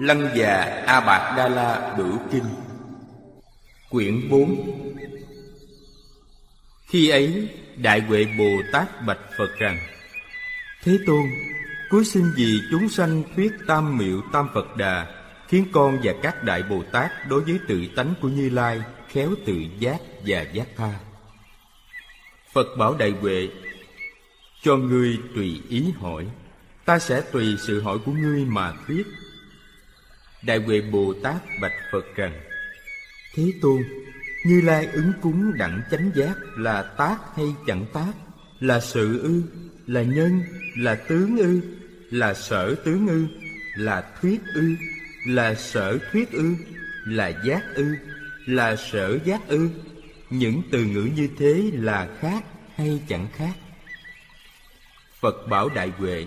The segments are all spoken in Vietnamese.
Lăng già A Bạc Đa La Bửu Kinh. Quyển 4 Khi ấy, Đại Huệ Bồ Tát bạch Phật rằng, Thế Tôn Cuối xin vì chúng sanh thuyết tam miệu tam Phật đà, Khiến con và các Đại Bồ Tát Đối với tự tánh của Như Lai Khéo tự giác và giác tha. Phật bảo Đại Huệ, Cho ngươi tùy ý hỏi, Ta sẽ tùy sự hỏi của ngươi mà thuyết. Đại Huệ Bồ Tát bạch Phật rằng Thế Tôn, Như Lai ứng cúng đặng chánh giác Là tác hay chẳng tác? Là sự ư, Là nhân, Là tướng ư, Là sở tướng ư, Là thuyết ư, Là sở thuyết ư, Là giác ư, Là sở giác ư? Những từ ngữ như thế là khác hay chẳng khác? Phật bảo Đại Huệ,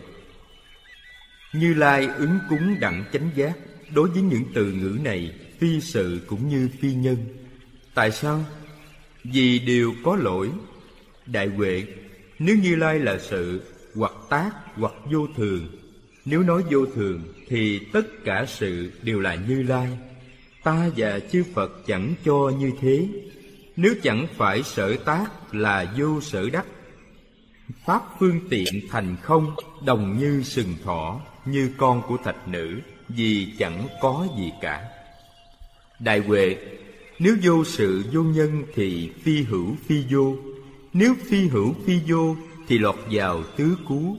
Như Lai ứng cúng đặng chánh giác Đối với những từ ngữ này, Phi sự cũng như phi nhân. Tại sao? Vì đều có lỗi. Đại Huệ, Nếu Như Lai là sự, Hoặc tác, hoặc vô thường, Nếu nói vô thường Thì tất cả sự đều là Như Lai. Ta và chư Phật chẳng cho như thế. Nếu chẳng phải sở tác là vô sở đắc, Pháp phương tiện thành không, Đồng như sừng thỏ, Như con của thạch nữ vì chẳng có gì cả. Đại huệ, nếu vô sự vô nhân thì phi hữu phi vô. Nếu phi hữu phi vô thì lọt vào tứ cú.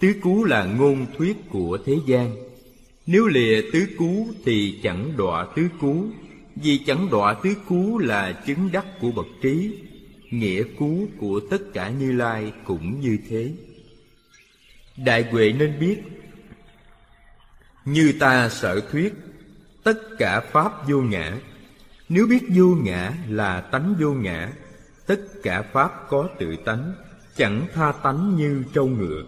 Tứ cú là ngôn thuyết của thế gian. Nếu lìa tứ cú thì chẳng đọa tứ cú. Vì chẳng đọa tứ cú là chứng đắc của bậc trí. Nghĩa cú của tất cả như lai cũng như thế. Đại huệ nên biết như ta sở thuyết, Tất cả Pháp vô ngã. Nếu biết vô ngã là tánh vô ngã, Tất cả Pháp có tự tánh, Chẳng tha tánh như trâu ngựa.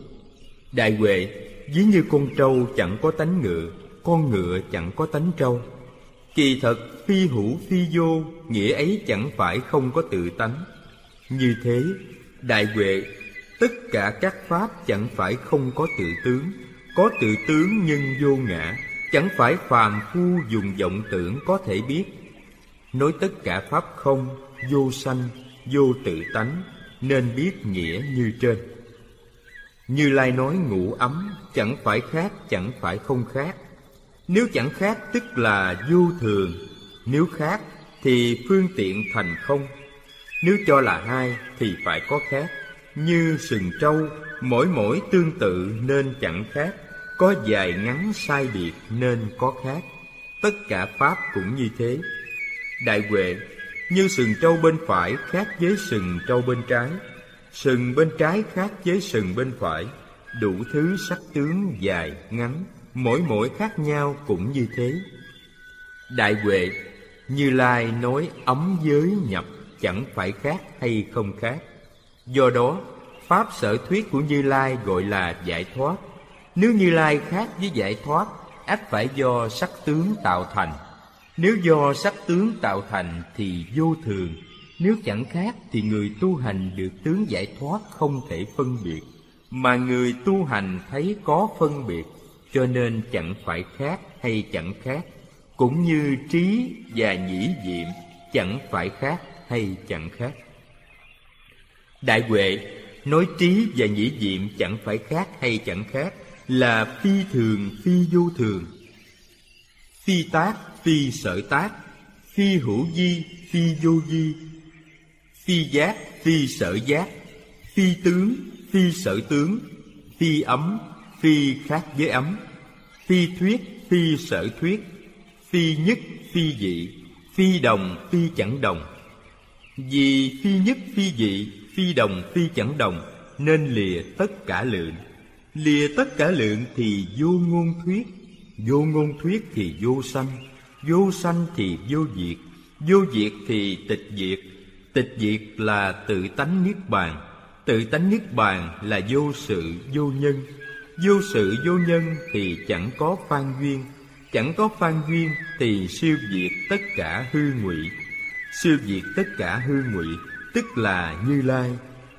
Đại Huệ, Ví như con trâu chẳng có tánh ngựa, Con ngựa chẳng có tánh trâu. Kỳ thật, phi hữu phi vô, Nghĩa ấy chẳng phải không có tự tánh. Như thế, Đại Huệ, Tất cả các Pháp chẳng phải không có tự tướng có tự tướng nhưng vô ngã Chẳng phải phàm phu dùng vọng tưởng có thể biết. Nói tất cả pháp không, vô sanh, vô tự tánh Nên biết nghĩa như trên. Như Lai nói ngủ ấm Chẳng phải khác, chẳng phải không khác. Nếu chẳng khác tức là vô thường Nếu khác thì phương tiện thành không. Nếu cho là hai thì phải có khác Như sừng trâu, mỗi mỗi tương tự nên chẳng khác có dài ngắn sai biệt nên có khác. Tất cả Pháp cũng như thế. Đại Huệ Như sừng trâu bên phải khác với sừng trâu bên trái. Sừng bên trái khác với sừng bên phải. Đủ thứ sắc tướng dài, ngắn. Mỗi mỗi khác nhau cũng như thế. Đại Huệ Như Lai nói ấm giới nhập Chẳng phải khác hay không khác. Do đó Pháp sở thuyết của Như Lai gọi là giải thoát nếu Như Lai khác với giải thoát ắt phải do sắc tướng tạo thành. Nếu do sắc tướng tạo thành thì vô thường. Nếu chẳng khác thì người tu hành được tướng giải thoát không thể phân biệt. Mà người tu hành thấy có phân biệt, Cho nên chẳng phải khác hay chẳng khác. Cũng như trí và nhĩ diệm, chẳng phải khác hay chẳng khác. Đại Huệ, nói trí và nhĩ diệm chẳng phải khác hay chẳng khác là phi thường, phi vô thường. Phi tác, phi sở tác. Phi hữu di, phi vô di. Phi giác, phi sở giác. Phi tướng, phi sở tướng. Phi ấm, phi khác với ấm. Phi thuyết, phi sở thuyết. Phi nhất, phi dị. Phi đồng, phi chẳng đồng. Vì phi nhất, phi dị, phi đồng, phi chẳng đồng, nên lìa tất cả lượng Lìa tất cả lượng thì vô ngôn thuyết, Vô ngôn thuyết thì vô sanh Vô sanh thì vô diệt Vô diệt thì tịch diệt. Tịch diệt là tự tánh niết bàn, Tự tánh niết bàn là vô sự, vô nhân. Vô sự, vô nhân thì chẳng có phan duyên, Chẳng có phan duyên thì siêu diệt tất cả hư ngụy. Siêu diệt tất cả hư ngụy, Tức là Như Lai.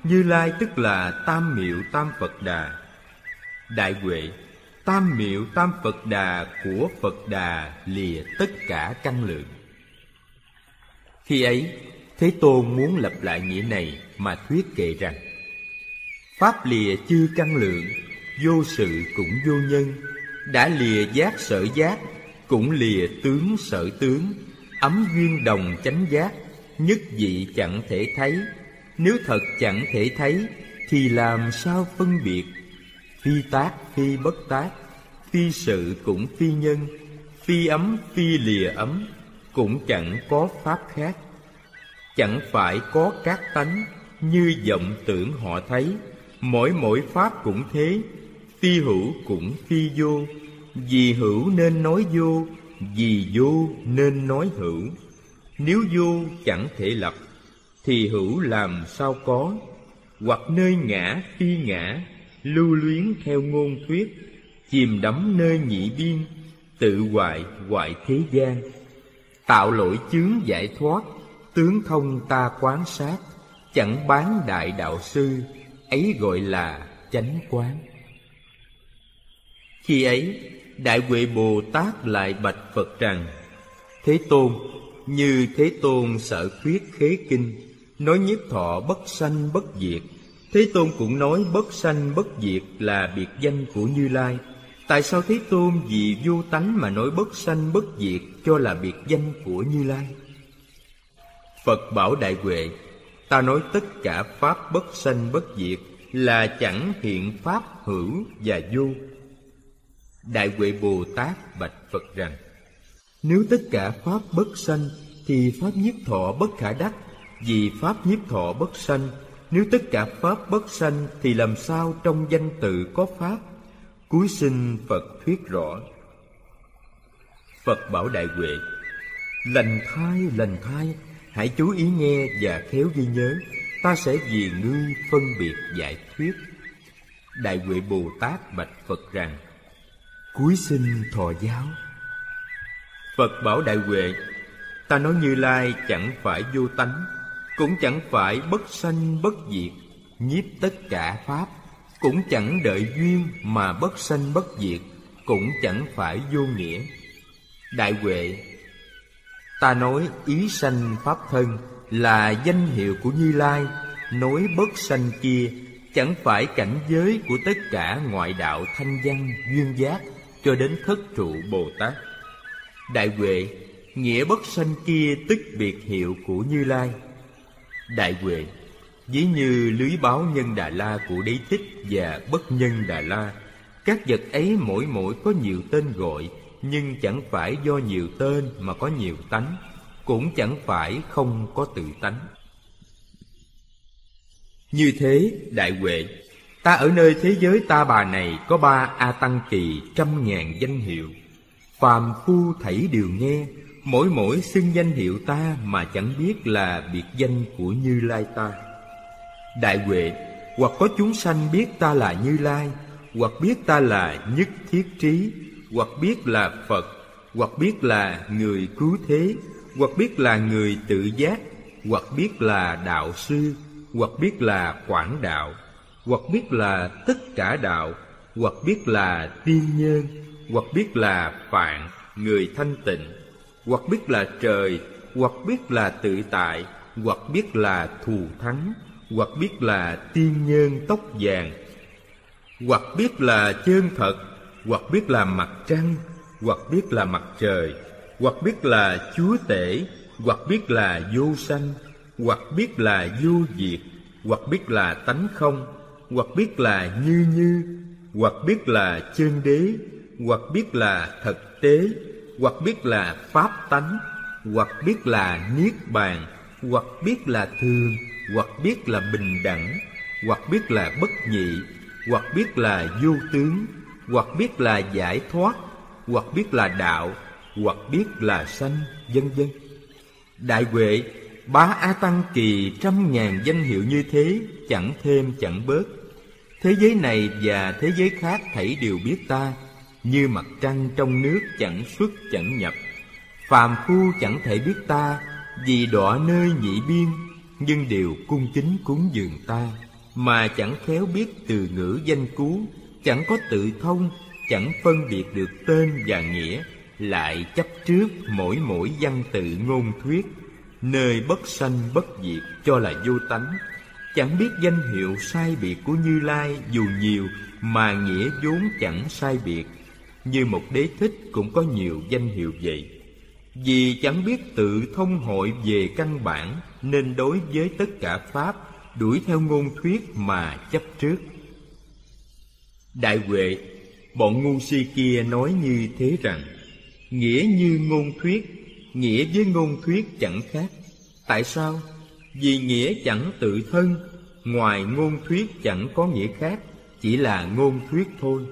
Như Lai tức là Tam Miệu Tam Phật Đà. Đại Huệ, Tam miệu tam Phật đà của Phật đà lìa tất cả căn lượng. Khi ấy, Thế Tôn muốn lập lại nghĩa này mà thuyết kệ rằng, Pháp lìa chư căn lượng, Vô sự cũng vô nhân, Đã lìa giác sở giác, Cũng lìa tướng sở tướng, Ấm duyên đồng chánh giác, Nhất dị chẳng thể thấy, Nếu thật chẳng thể thấy, Thì làm sao phân biệt Phi tác, phi bất tác, Phi sự cũng phi nhân, Phi ấm, phi lìa ấm, Cũng chẳng có pháp khác. Chẳng phải có các tánh, Như vọng tưởng họ thấy, Mỗi mỗi pháp cũng thế, Phi hữu cũng phi vô. Vì hữu nên nói vô, Vì vô nên nói hữu. Nếu vô chẳng thể lập, Thì hữu làm sao có? Hoặc nơi ngã phi ngã Lưu luyến theo ngôn thuyết, Chìm đắm nơi nhị biên, Tự hoại hoại thế gian. Tạo lỗi chướng giải thoát, Tướng thông ta quán sát, Chẳng bán đại đạo sư, Ấy gọi là chánh quán. Khi ấy, Đại Huệ Bồ Tát lại bạch Phật rằng, Thế Tôn, Như Thế Tôn sở thuyết khế kinh, Nói nhiếp thọ bất sanh bất diệt Thế Tôn cũng nói bất sanh bất diệt là biệt danh của Như Lai Tại sao Thế Tôn vì vô tánh mà nói bất sanh bất diệt cho là biệt danh của Như Lai? Phật bảo Đại Huệ, ta nói tất cả Pháp bất sanh bất diệt là chẳng hiện Pháp hữu và vô. Đại Huệ Bồ Tát bạch Phật rằng, nếu tất cả Pháp bất sanh thì Pháp nhiếp thọ bất khả đắc, vì Pháp nhiếp thọ bất sanh. Nếu tất cả Pháp bất sanh thì làm sao trong danh tự có Pháp? Cuối sinh Phật thuyết rõ. Phật bảo Đại Huệ Lành thai, lành thai Hãy chú ý nghe và khéo ghi nhớ. Ta sẽ vì ngươi phân biệt giải thuyết. Đại Huệ Bồ Tát bạch Phật rằng Cuối sinh thọ giáo. Phật bảo Đại Huệ Ta nói Như Lai chẳng phải vô tánh cũng chẳng phải bất sanh bất diệt, Nhiếp tất cả Pháp. Cũng chẳng đợi duyên mà bất sanh bất diệt, cũng chẳng phải vô nghĩa. Đại huệ, ta nói ý sanh pháp thân là danh hiệu của như lai. Nói bất sanh kia chẳng phải cảnh giới của tất cả ngoại đạo thanh văn, duyên giác cho đến thất trụ bồ tát. Đại huệ, nghĩa bất sanh kia tức biệt hiệu của như lai đại huệ Ví như lưới báo nhân Đà La của Đế Thích và bất nhân Đà La Các vật ấy mỗi mỗi có nhiều tên gọi Nhưng chẳng phải do nhiều tên mà có nhiều tánh Cũng chẳng phải không có tự tánh. Như thế, Đại Huệ Ta ở nơi thế giới ta bà này có ba A Tăng Kỳ trăm ngàn danh hiệu. Phàm phu thảy đều nghe Mỗi mỗi xưng danh hiệu ta mà chẳng biết là biệt danh của Như Lai ta. Đại Huệ, Hoặc có chúng sanh biết ta là Như Lai, Hoặc biết ta là nhất thiết trí, Hoặc biết là Phật, Hoặc biết là người cứu thế, Hoặc biết là người tự giác, Hoặc biết là đạo sư, Hoặc biết là quảng đạo, Hoặc biết là tất cả đạo, Hoặc biết là tiên nhân Hoặc biết là phạn, Người thanh tịnh. Hoặc biết là trời Hoặc biết là tự tại Hoặc biết là thù thắng hoặc biết là tiên nhân tóc vàng hoặc biết là chân thật hoặc biết là mặt trăng hoặc biết là mặt trời hoặc biết là chúa tể hoặc biết là vô sanh hoặc biết là vô diệt hoặc biết là tánh không hoặc biết là như như hoặc biết là chân đế hoặc biết là thật tế hoặc biết là pháp tánh, hoặc biết là niết bàn, hoặc biết là thường, hoặc biết là bình đẳng, hoặc biết là bất nhị, hoặc biết là vô tướng, hoặc biết là giải thoát, hoặc biết là đạo, hoặc biết là sanh, vân vân. Đại huệ, bá a tăng kỳ trăm ngàn danh hiệu như thế chẳng thêm chẳng bớt. Thế giới này và thế giới khác thảy đều biết ta như mặt trăng trong nước chẳng xuất chẳng nhập, phàm phu chẳng thể biết ta, vì đọa nơi nhị biên, nhưng đều cung kính cúng dường ta. Mà chẳng khéo biết từ ngữ danh cú, chẳng có tự thông, chẳng phân biệt được tên và nghĩa, lại chấp trước mỗi mỗi văn tự ngôn thuyết. Nơi bất sanh bất diệt cho là vô tánh, chẳng biết danh hiệu sai biệt của như lai dù nhiều, mà nghĩa vốn chẳng sai biệt như một đế thích cũng có nhiều danh hiệu vậy. Vì chẳng biết tự thông hội về căn bản, nên đối với tất cả pháp, đuổi theo ngôn thuyết mà chấp trước. Đại huệ, bọn ngu si kia nói như thế rằng, nghĩa như ngôn thuyết, nghĩa với ngôn thuyết chẳng khác. Tại sao? Vì nghĩa chẳng tự thân, ngoài ngôn thuyết chẳng có nghĩa khác, chỉ là ngôn thuyết thôi.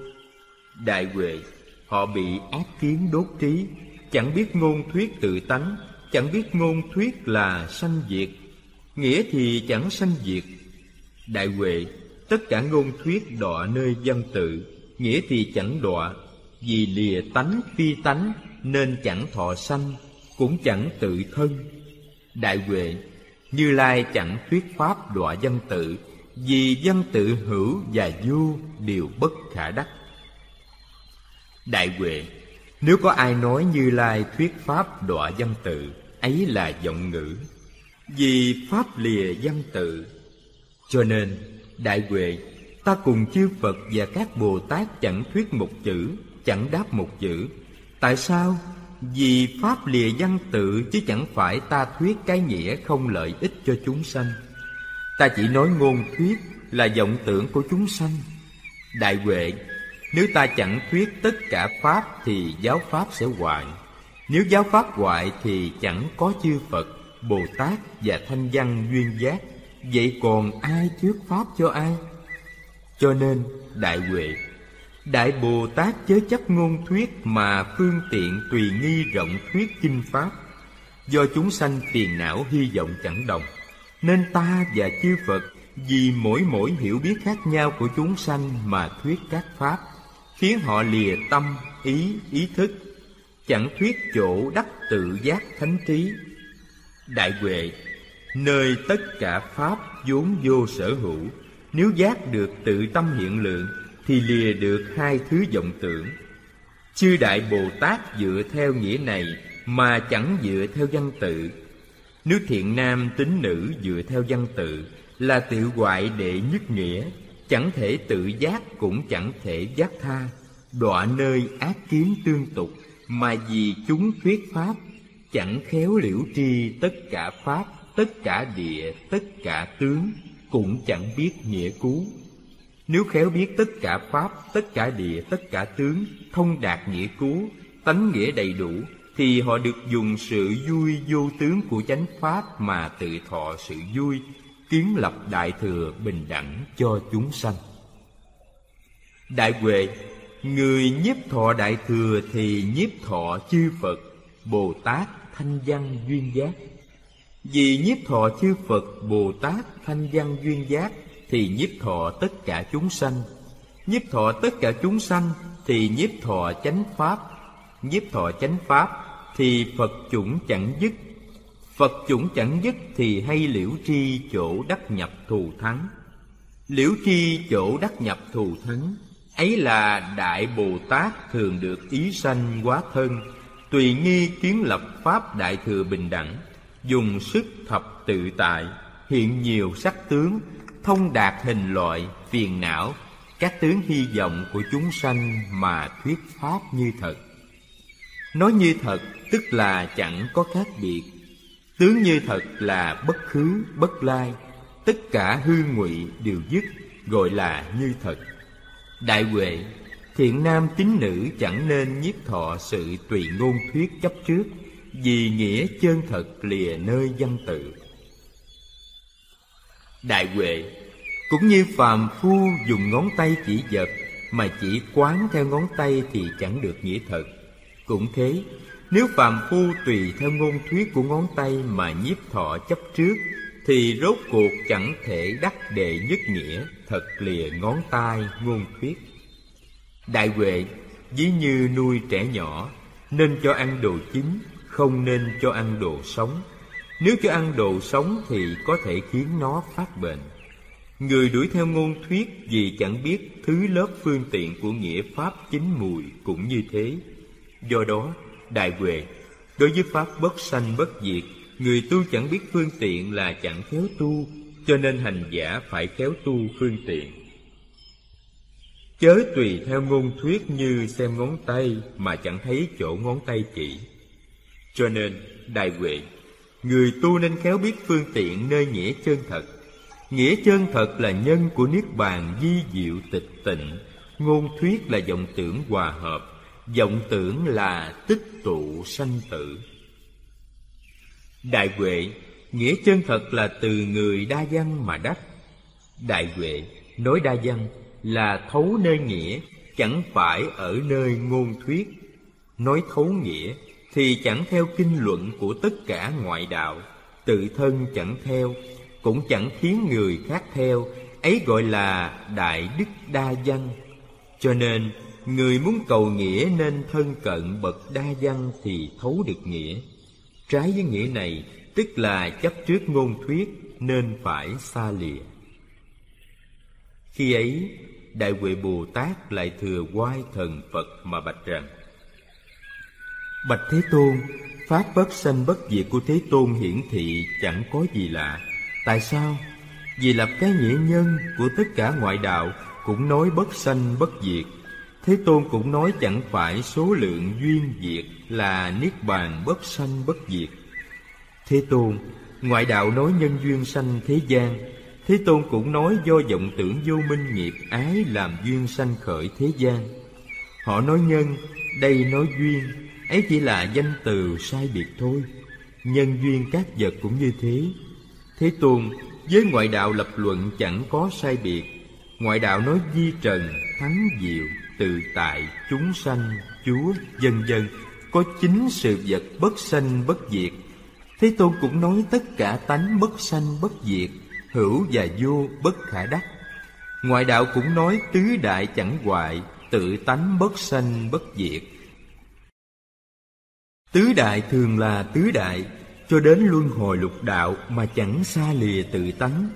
Đại huệ họ bị ác kiến đốt trí, chẳng biết ngôn thuyết tự tánh, chẳng biết ngôn thuyết là sanh diệt. Nghĩa thì chẳng sanh diệt. Đại huệ, tất cả ngôn thuyết đọa nơi văn tự, nghĩa thì chẳng đọa. Vì lìa tánh phi tánh, nên chẳng thọ sanh, cũng chẳng tự thân. Đại huệ, như lai chẳng thuyết pháp đọa văn tự, vì văn tự hữu và vô đều bất khả đắc đại huệ. Nếu có ai nói như lai thuyết pháp đọa văn tự, ấy là giọng ngữ. Vì pháp lìa văn tự. Cho nên, đại huệ, ta cùng chư phật và các bồ tát chẳng thuyết một chữ, chẳng đáp một chữ. Tại sao? Vì pháp lìa văn tự chứ chẳng phải ta thuyết cái nghĩa không lợi ích cho chúng sanh. Ta chỉ nói ngôn thuyết là vọng tưởng của chúng sanh. Đại huệ nếu ta chẳng thuyết tất cả pháp thì giáo pháp sẽ hoại nếu giáo pháp hoại thì chẳng có chư phật, bồ tát và thanh văn duyên giác. Vậy còn ai thuyết pháp cho ai? Cho nên, đại huệ, đại bồ tát chớ chấp ngôn thuyết mà phương tiện tùy nghi rộng thuyết kinh pháp. Do chúng sanh phiền não hy vọng chẳng đồng, nên ta và chư phật vì mỗi mỗi hiểu biết khác nhau của chúng sanh mà thuyết các pháp khiến họ lìa tâm, ý ý thức, chẳng thuyết chỗ đắc tự giác thánh trí. Đại huệ, nơi tất cả pháp vốn vô sở hữu, nếu giác được tự tâm hiện lượng, thì lìa được hai thứ vọng tưởng. Chư đại bồ tát dựa theo nghĩa này mà chẳng dựa theo văn tự. Nếu thiện nam tính nữ dựa theo văn tự là tiểu hoại đệ nhất nghĩa chẳng thể tự giác cũng chẳng thể giác tha. Đọa nơi ác kiến tương tục, mà vì chúng thuyết pháp, chẳng khéo liễu tri tất cả pháp, tất cả địa, tất cả tướng, cũng chẳng biết nghĩa cú. Nếu khéo biết tất cả pháp, tất cả địa, tất cả tướng thông đạt nghĩa cú, tánh nghĩa đầy đủ, thì họ được dùng sự vui vô tướng của chánh pháp mà tự thọ sự vui kiến lập đại thừa bình đẳng cho chúng sanh. Đại huệ, người nhiếp thọ đại thừa thì nhiếp thọ chư phật, bồ tát thanh văn duyên giác. Vì nhiếp thọ chư phật, bồ tát thanh văn duyên giác thì nhiếp thọ tất cả chúng sanh. Nhiếp thọ tất cả chúng sanh thì nhiếp thọ chánh pháp. Nhiếp thọ chánh pháp thì phật chủng chẳng dứt phật chủng chẳng dứt thì hay liễu tri chỗ đắc nhập thù thắng. Liễu tri chỗ đắc nhập thù thắng, ấy là đại bồ tát thường được ý sanh quá thân, tùy nghi kiến lập pháp đại thừa bình đẳng, dùng sức thập tự tại, hiện nhiều sắc tướng, thông đạt hình loại, phiền não. Các tướng hy vọng của chúng sanh mà thuyết pháp như thật. Nói như thật tức là chẳng có khác biệt tướng như thật là bất khứ, bất lai. Tất cả hư ngụy đều dứt, gọi là như thật. Đại huệ, thiện nam tín nữ chẳng nên nhiếp thọ sự tùy ngôn thuyết chấp trước, vì nghĩa chân thật lìa nơi văn tự. Đại huệ, cũng như phàm phu dùng ngón tay chỉ vật mà chỉ quán theo ngón tay thì chẳng được nghĩa thật. Cũng thế nếu phàm phu tùy theo ngôn thuyết của ngón tay mà nhiếp thọ chấp trước thì rốt cuộc chẳng thể đắc đệ nhất nghĩa thật lìa ngón tay ngôn thuyết. Đại huệ ví như nuôi trẻ nhỏ nên cho ăn đồ chín không nên cho ăn đồ sống. Nếu cho ăn đồ sống thì có thể khiến nó phát bệnh. Người đuổi theo ngôn thuyết vì chẳng biết thứ lớp phương tiện của nghĩa Pháp chính mùi cũng như thế. Do đó, Đại Huệ, đối với Pháp bất sanh bất diệt, người tu chẳng biết phương tiện là chẳng khéo tu, cho nên hành giả phải khéo tu phương tiện. Chớ tùy theo ngôn thuyết như xem ngón tay mà chẳng thấy chỗ ngón tay chỉ. Cho nên, Đại Huệ, người tu nên khéo biết phương tiện nơi nghĩa chân thật Nghĩa chân thật là nhân của Niết Bàn di diệu tịch tịnh Ngôn thuyết là vọng tưởng hòa hợp vọng tưởng là tích tụ sanh tử. Đại Huệ, Nghĩa chân thật là từ người đa văn mà đắc Đại Huệ, Nói đa văn là thấu nơi nghĩa, Chẳng phải ở nơi ngôn thuyết. Nói thấu nghĩa Thì chẳng theo kinh luận của tất cả ngoại đạo, Tự thân chẳng theo, cũng chẳng khiến người khác theo, ấy gọi là đại đức đa văn. Cho nên người muốn cầu nghĩa nên thân cận bậc đa văn thì thấu được nghĩa trái với nghĩa này, tức là chấp trước ngôn thuyết nên phải xa lìa khi ấy, đại huệ bồ tát lại thừa quay thần phật mà bạch rằng, bạch thế tôn, pháp bất sanh bất diệt của thế tôn hiển thị chẳng có gì lạ Tại sao? Vì lập cái nghĩa nhân của tất cả ngoại đạo cũng nói bất sanh bất diệt. Thế Tôn cũng nói chẳng phải số lượng duyên diệt là niết bàn bất sanh bất diệt. Thế Tôn, ngoại đạo nói nhân duyên sanh thế gian, Thế Tôn cũng nói do vọng tưởng vô minh nghiệp ái làm duyên sanh khởi thế gian. Họ nói nhân, đây nói duyên, ấy chỉ là danh từ sai biệt thôi. Nhân duyên các vật cũng như thế, Thế Tôn với ngoại đạo lập luận chẳng có sai biệt Ngoại đạo nói di trần, thắng diệu, tự tại, chúng sanh, chúa, dân dân Có chính sự vật bất sanh bất diệt. Thế Tôn cũng nói tất cả tánh bất sanh bất diệt Hữu và vô bất khả đắc. Ngoại đạo cũng nói tứ đại chẳng hoại Tự tánh bất sanh bất diệt. Tứ đại thường là tứ đại cho đến luân hồi lục đạo mà chẳng xa lìa tự tánh.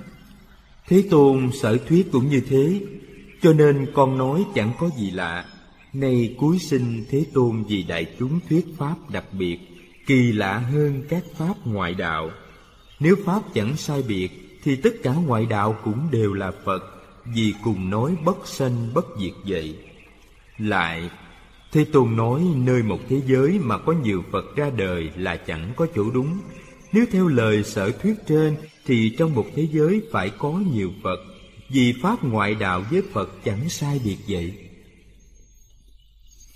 Thế tôn sở thuyết cũng như thế cho nên con nói chẳng có gì lạ. Nay cuối sinh thế tôn vì đại chúng thuyết pháp đặc biệt kỳ lạ hơn các pháp ngoại đạo. Nếu pháp chẳng sai biệt thì tất cả ngoại đạo cũng đều là phật vì cùng nói bất sanh bất diệt vậy. Lại Thế Tôn nói nơi một thế giới mà có nhiều Phật ra đời là chẳng có chỗ đúng. Nếu theo lời sở thuyết trên thì trong một thế giới phải có nhiều Phật, vì Pháp ngoại đạo với Phật chẳng sai biệt vậy.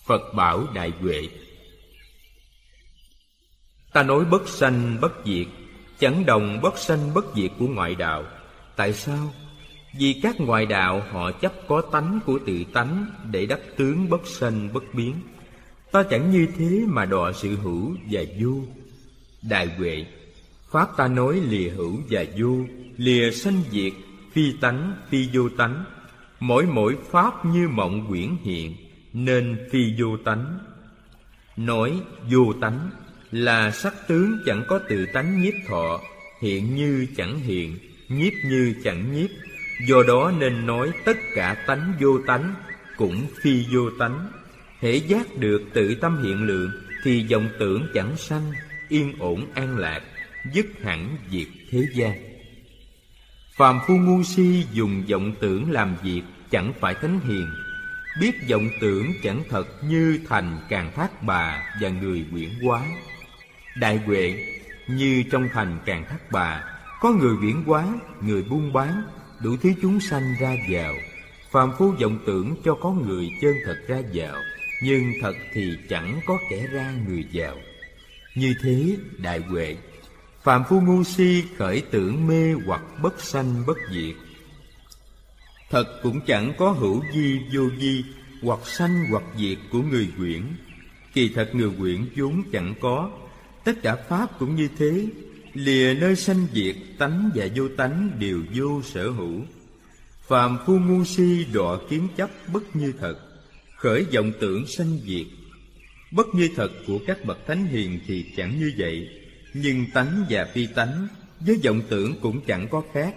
Phật bảo Đại Huệ Ta nói bất sanh bất diệt, chẳng đồng bất sanh bất diệt của ngoại đạo. Tại sao? Vì các ngoại đạo họ chấp có tánh của tự tánh Để đắc tướng bất sanh bất biến Ta chẳng như thế mà đọa sự hữu và vô Đại Huệ Pháp ta nói lìa hữu và vô Lìa sanh diệt Phi tánh, phi vô tánh. Mỗi mỗi Pháp như mộng quyển hiện, Nên phi vô tánh. Nói vô tánh Là sắc tướng chẳng có tự tánh nhiếp thọ, Hiện như chẳng hiện, Nhiếp như chẳng nhiếp. Do đó nên nói tất cả tánh vô tánh Cũng phi vô tánh. Hễ giác được tự tâm hiện lượng Thì vọng tưởng chẳng sanh, Yên ổn an lạc, Dứt hẳn diệt thế gian. Phàm phu ngu si dùng vọng tưởng làm việc Chẳng phải thánh hiền. Biết vọng tưởng chẳng thật như thành càng thác bà Và người quyển quá Đại huệ như trong thành càng thác bà Có người quyển quá, người buôn bán đủ thứ chúng sanh ra vào. Phàm phu vọng tưởng cho có người chân thật ra vào nhưng thật thì chẳng có kẻ ra người vào. Như thế đại huệ phàm phu ngu si khởi tưởng mê hoặc bất sanh bất diệt. Thật cũng chẳng có hữu di, vô di, hoặc sanh hoặc diệt của người quyển. Kỳ thật người quyển vốn chẳng có. Tất cả pháp cũng như thế. Lìa nơi sanh diệt, tánh và vô tánh đều vô sở hữu. Phàm phu ngu si đọa kiến chấp bất như thật, khởi vọng tưởng sanh diệt. Bất như thật của các bậc thánh hiền thì chẳng như vậy nhưng tánh và phi tánh với vọng tưởng cũng chẳng có khác.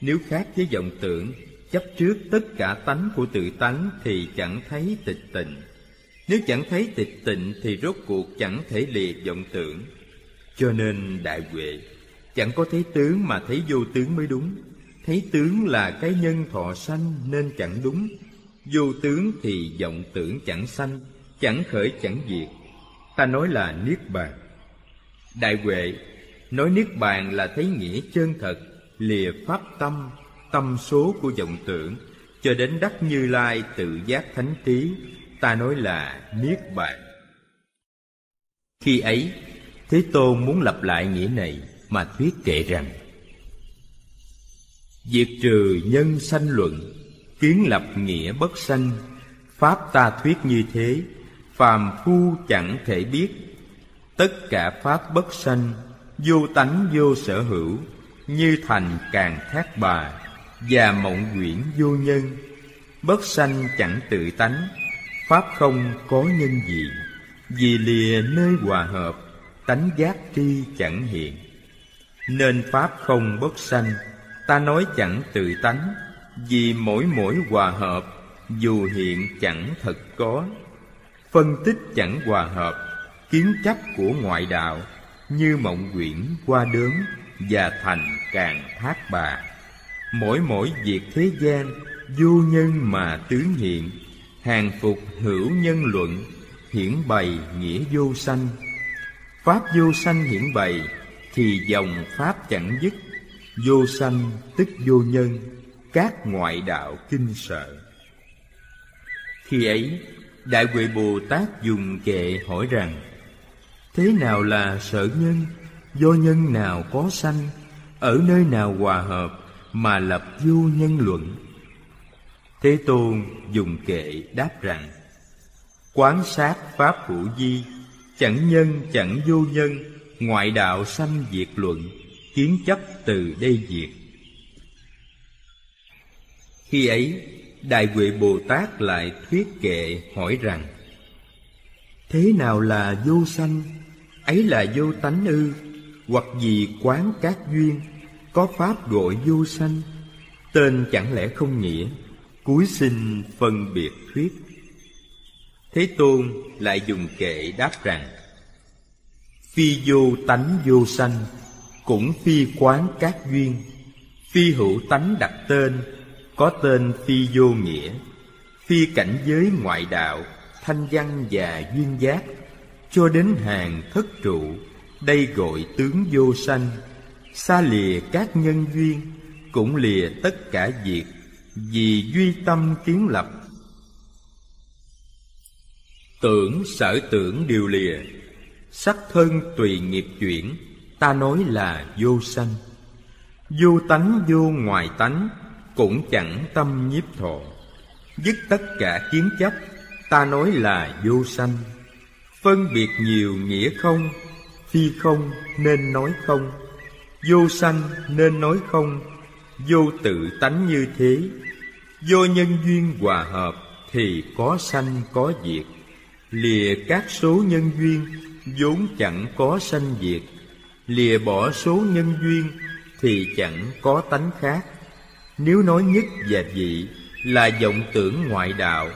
Nếu khác với vọng tưởng, Chấp trước tất cả tánh của tự tánh Thì chẳng thấy tịch tịnh Nếu chẳng thấy tịch tịnh Thì rốt cuộc chẳng thể lìa vọng tưởng. Cho nên, đại huệ, Chẳng có thấy tướng mà thấy vô tướng mới đúng. Thấy tướng là cái nhân thọ sanh nên chẳng đúng. Vô tướng thì vọng tưởng chẳng sanh, Chẳng khởi chẳng diệt. Ta nói là Niết Bàn. Đại Huệ, Nói Niết Bàn là thấy nghĩa chân thật, Lìa pháp tâm Tâm số của vọng tưởng, Cho đến đắc như lai tự giác thánh trí, Ta nói là Niết Bàn. Khi ấy, Thế Tôn muốn lặp lại nghĩa này Mà thuyết kệ rằng, Diệt trừ nhân sanh luận, Kiến lập nghĩa bất sanh, Pháp ta thuyết như thế, Phàm phu chẳng thể biết Tất cả pháp bất sanh, Vô tánh vô sở hữu, Như thành càng thác bà Và mộng quyển vô nhân. Bất sanh chẳng tự tánh, Pháp không có nhân gì. Vì lìa nơi hòa hợp, Tánh giác tri chẳng hiện. Nên Pháp không bất sanh, Ta nói chẳng tự tánh. Vì mỗi mỗi hòa hợp, Dù hiện chẳng thật có. Phân tích chẳng hòa hợp Kiến chấp của ngoại đạo Như mộng quyển qua đớn Và thành càng thác bà. Mỗi mỗi việc thế gian, Vô nhân mà tướng hiện, Hàng phục hữu nhân luận, Hiển bày nghĩa vô sanh. Pháp vô sanh hiển bày Thì dòng Pháp chẳng dứt. Vô sanh tức vô nhân, Các ngoại đạo kinh sợ. Khi ấy, Đại Huệ Bồ Tát dùng kệ hỏi rằng Thế nào là sở nhân? Do nhân nào có sanh? Ở nơi nào hòa hợp mà lập vô nhân luận? Thế Tôn dùng kệ đáp rằng, Quán sát Pháp hữu di, Chẳng nhân, chẳng vô nhân, Ngoại đạo sanh diệt luận, Kiến chấp từ đây diệt Khi ấy, Đại Huệ Bồ Tát lại thuyết kệ hỏi rằng, Thế nào là vô sanh? Ấy là vô tánh ư? Hoặc vì quán các duyên, Có pháp gọi vô sanh, Tên chẳng lẽ không nghĩa, Cuối sinh phân biệt thuyết. Thế Tôn lại dùng kệ đáp rằng, Phi vô tánh vô sanh, Cũng phi quán các duyên. Phi hữu tánh đặt tên, có tên phi vô nghĩa. Phi cảnh giới ngoại đạo, thanh văn và duyên giác cho đến hàng thất trụ, đây gọi tướng vô sanh. Xa lìa các nhân duyên, cũng lìa tất cả việc, vì duy tâm kiến lập. Tưởng sở tưởng đều lìa, sắc thân tùy nghiệp chuyển, ta nói là vô sanh. Vô tánh vô ngoài tánh, cũng chẳng tâm nhiếp thọ. Dứt tất cả kiến chấp, ta nói là vô sanh phân biệt nhiều nghĩa không? Phi không nên nói không? Vô sanh nên nói không? Vô tự tánh như thế? Vô nhân duyên hòa hợp thì có sanh có diệt. Lìa các số nhân duyên, vốn chẳng có sanh diệt. Lìa bỏ số nhân duyên thì chẳng có tánh khác. Nếu nói nhất và dị là vọng tưởng ngoại đạo,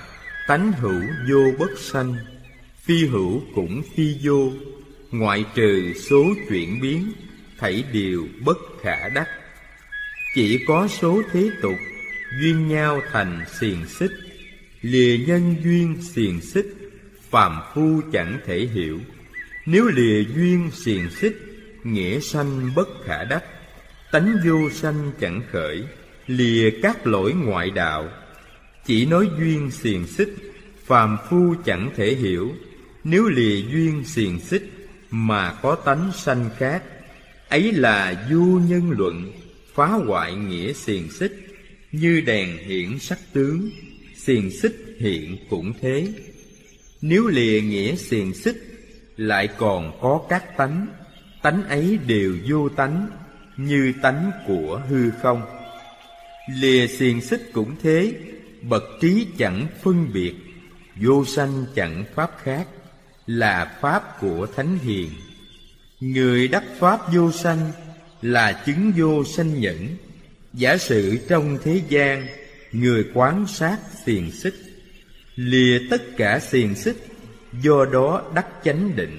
Tánh hữu vô bất sanh. Phi hữu cũng phi vô. Ngoại trừ số chuyển biến, Thảy đều bất khả đắc. Chỉ có số thế tục, Duyên nhau thành xiềng xích. Lìa nhân duyên xiềng xích, Phàm phu chẳng thể hiểu. Nếu lìa duyên xiềng xích, Nghĩa sanh bất khả đắc. Tánh vô sanh chẳng khởi, lìa các lỗi ngoại đạo. Chỉ nói duyên xiềng xích, phàm phu chẳng thể hiểu nếu lìa duyên xiềng xích mà có tánh sanh khác, ấy là du nhân luận, phá hoại nghĩa xiềng xích, như đèn hiển sắc tướng, xiềng xích hiện cũng thế. Nếu lìa nghĩa xiềng xích lại còn có các tánh tánh ấy đều vô tánh, như tánh của hư không. Lìa xiềng xích cũng thế, Bậc trí chẳng phân biệt, Vô sanh chẳng pháp khác. Là pháp của Thánh Hiền. Người đắc pháp vô sanh Là chứng vô sanh nhẫn. Giả sử trong thế gian, Người quán sát xiềng xích, Lìa tất cả xiềng xích, Do đó đắc chánh định.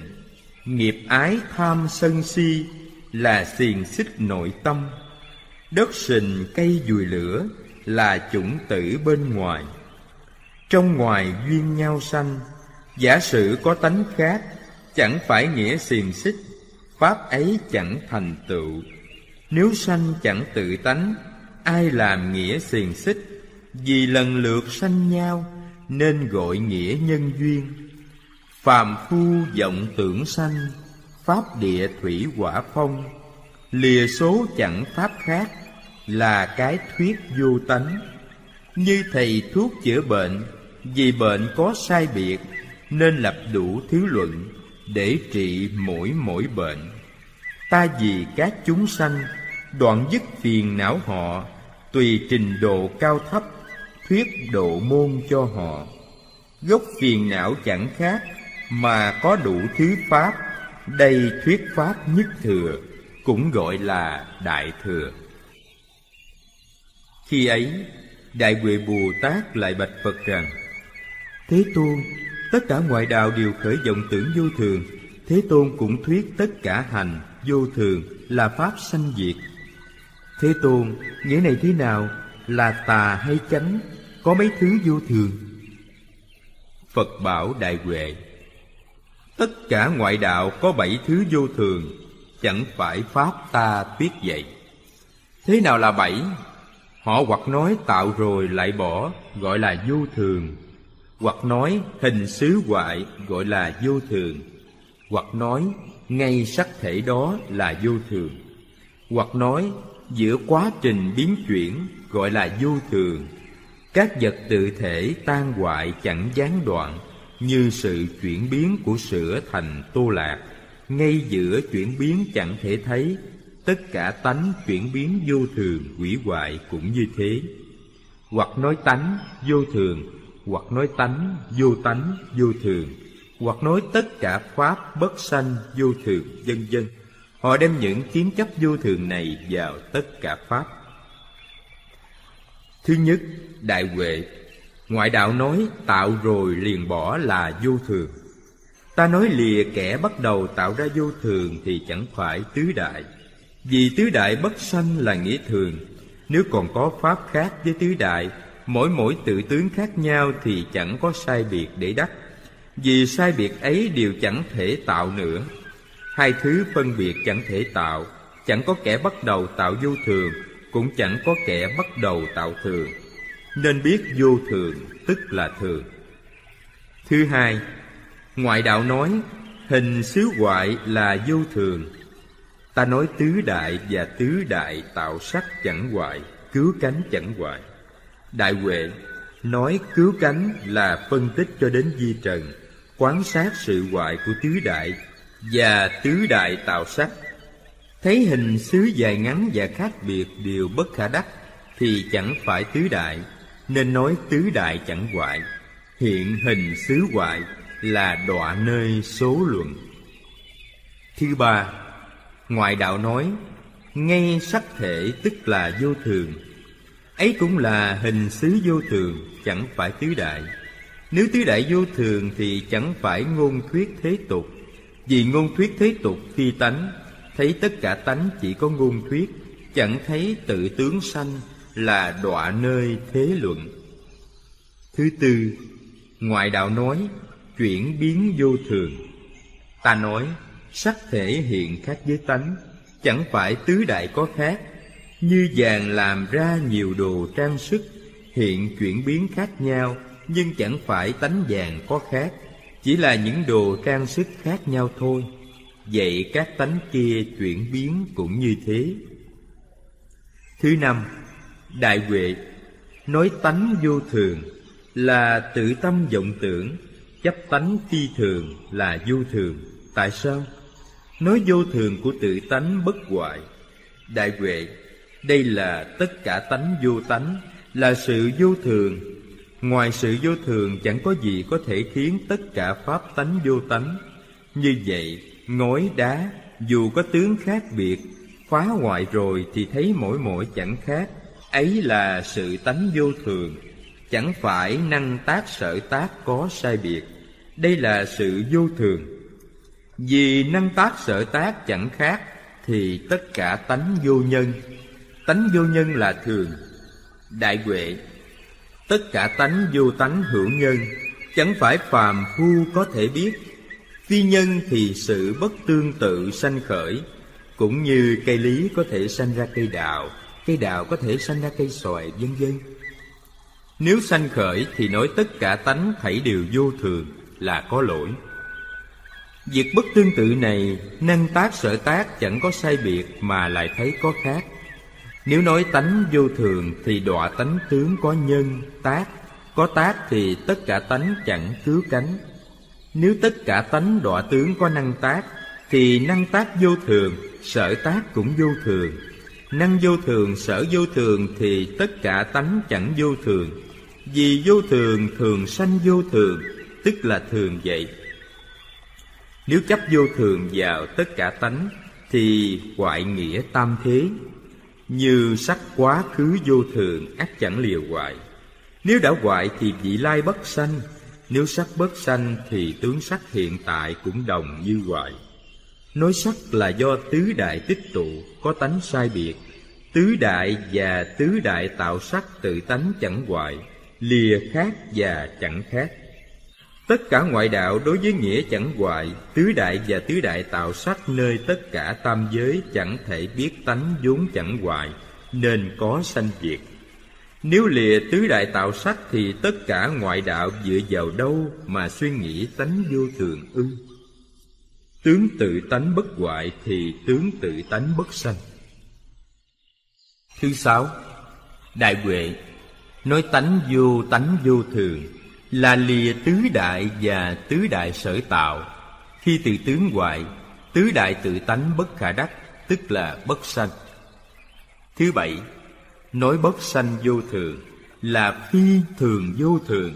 Nghiệp ái tham sân si Là xiềng xích nội tâm. Đất sình cây dùi lửa Là chủng tử bên ngoài. Trong ngoài duyên nhau sanh Giả sử có tánh khác, Chẳng phải nghĩa xiềng xích, Pháp ấy chẳng thành tựu. Nếu sanh chẳng tự tánh, Ai làm nghĩa xiềng xích? Vì lần lượt sanh nhau, Nên gọi nghĩa nhân duyên. Phàm phu vọng tưởng sanh, Pháp địa thủy quả phong. Lìa số chẳng pháp khác, Là cái thuyết vô tánh. Như thầy thuốc chữa bệnh, Vì bệnh có sai biệt nên lập đủ thứ luận Để trị mỗi mỗi bệnh. Ta vì các chúng sanh, Đoạn dứt phiền não họ, Tùy trình độ cao thấp, Thuyết độ môn cho họ. Gốc phiền não chẳng khác, Mà có đủ thứ pháp, Đây thuyết pháp nhất thừa, Cũng gọi là đại thừa. Khi ấy, Đại Huệ Bồ Tát lại bạch Phật rằng, Thế Tôn Tất cả ngoại đạo đều khởi vọng tưởng vô thường. Thế Tôn cũng thuyết tất cả hành, vô thường là pháp sanh diệt. Thế tôn, nghĩa này thế nào? Là tà hay chánh? Có mấy thứ vô thường? Phật bảo đại huệ, tất cả ngoại đạo có bảy thứ vô thường, chẳng phải pháp ta thuyết vậy. Thế nào là bảy? Họ hoặc nói tạo rồi lại bỏ, gọi là vô thường hoặc nói hình xứ hoại gọi là vô thường, hoặc nói ngay sắc thể đó là vô thường, hoặc nói giữa quá trình biến chuyển gọi là vô thường. Các vật tự thể tan hoại chẳng gián đoạn như sự chuyển biến của sữa thành tô lạc. Ngay giữa chuyển biến chẳng thể thấy, tất cả tánh chuyển biến vô thường hủy hoại cũng như thế. Hoặc nói tánh vô thường hoặc nói tánh, vô tánh, vô thường. Hoặc nói tất cả pháp bất sanh, vô thường, vân vân. Họ đem những kiến chấp vô thường này vào tất cả pháp. Thứ nhất, đại huệ. Ngoại đạo nói, tạo rồi liền bỏ là vô thường. Ta nói lìa kẻ bắt đầu tạo ra vô thường thì chẳng phải tứ đại. Vì tứ đại bất sanh là nghĩa thường. Nếu còn có pháp khác với tứ đại mỗi mỗi tự tướng khác nhau thì chẳng có sai biệt để đắc. Vì sai biệt ấy đều chẳng thể tạo nữa. Hai thứ phân biệt chẳng thể tạo. Chẳng có kẻ bắt đầu tạo vô thường, Cũng chẳng có kẻ bắt đầu tạo thường. Nên biết vô thường, tức là thường. Thứ hai, Ngoại đạo nói, Hình xứ hoại là vô thường. Ta nói tứ đại và tứ đại tạo sắc chẳng hoại, Cứu cánh chẳng hoại. Đại Huệ nói cứu cánh là phân tích cho đến di trần, quán sát sự hoại của tứ đại và tứ đại tạo sắc. Thấy hình xứ dài ngắn và khác biệt đều bất khả đắc thì chẳng phải tứ đại, nên nói tứ đại chẳng hoại. Hiện hình xứ hoại là đọa nơi số luận. Thứ ba, ngoại đạo nói, ngay sắc thể tức là vô thường ấy cũng là hình xứ vô thường, chẳng phải tứ đại. Nếu tứ đại vô thường thì chẳng phải ngôn thuyết thế tục. Vì ngôn thuyết thế tục phi tánh, Thấy tất cả tánh chỉ có ngôn thuyết, Chẳng thấy tự tướng sanh là đọa nơi thế luận. Thứ tư, Ngoại đạo nói, Chuyển biến vô thường. Ta nói, sắc thể hiện khác với tánh, Chẳng phải tứ đại có khác. Như vàng làm ra nhiều đồ trang sức, Hiện chuyển biến khác nhau, nhưng chẳng phải tánh vàng có khác, chỉ là những đồ trang sức khác nhau thôi. Vậy các tánh kia chuyển biến cũng như thế. Thứ năm, đại huệ nói tánh vô thường là tự tâm vọng tưởng, chấp tánh phi thường là vô thường. Tại sao? Nói vô thường của tự tánh bất hoại. Đại huệ đây là tất cả tánh vô tánh là sự vô thường. Ngoài sự vô thường chẳng có gì có thể khiến tất cả pháp tánh vô tánh. Như vậy, ngói đá dù có tướng khác biệt Phá hoại rồi thì thấy mỗi mỗi chẳng khác. Ấy là sự tánh vô thường. Chẳng phải năng tác sở tác có sai biệt. Đây là sự vô thường. Vì năng tác sở tác chẳng khác thì tất cả tánh vô nhân tánh vô nhân là thường. Đại huệ, tất cả tánh vô tánh hữu nhân, chẳng phải phàm phu có thể biết. Phi nhân thì sự bất tương tự sanh khởi, cũng như cây lý có thể sanh ra cây đào cây đào có thể sanh ra cây xoài, vân vân. Nếu sanh khởi thì nói tất cả tánh thảy đều vô thường, là có lỗi. Việc bất tương tự này, Năng tác sở tác chẳng có sai biệt Mà lại thấy có khác. Nếu nói tánh vô thường Thì đọa tánh tướng có nhân, tác. Có tác thì tất cả tánh chẳng cứu cánh. Nếu tất cả tánh đọa tướng có năng tác Thì năng tác vô thường Sở tác cũng vô thường. Năng vô thường, sở vô thường Thì tất cả tánh chẳng vô thường. Vì vô thường thường sanh vô thường Tức là thường vậy nếu chấp vô thường vào tất cả tánh Thì hoại nghĩa tam thế. Như sắc quá khứ vô thường, ác chẳng liều hoại Nếu đã hoại thì vị lai bất sanh, Nếu sắc bất sanh thì tướng sắc hiện tại cũng đồng như hoại Nói sắc là do tứ đại tích tụ, Có tánh sai biệt. Tứ đại và tứ đại tạo sắc tự tánh chẳng hoại Lìa khác và chẳng khác. Tất cả ngoại đạo đối với nghĩa chẳng hoại Tứ đại và tứ đại tạo sắc nơi tất cả tam giới Chẳng thể biết tánh vốn chẳng hoại Nên có sanh diệt. Nếu lìa tứ đại tạo sắc Thì tất cả ngoại đạo dựa vào đâu Mà suy nghĩ tánh vô thường ư? Tướng tự tánh bất hoại Thì tướng tự tánh bất sanh. Thứ sáu, Đại Huệ Nói tánh vô tánh vô thường là lìa tứ đại và tứ đại sở tạo. Khi từ tướng hoại tứ đại tự tánh bất khả đắc, tức là bất sanh. Thứ bảy, nói bất sanh vô thường, là phi thường vô thường.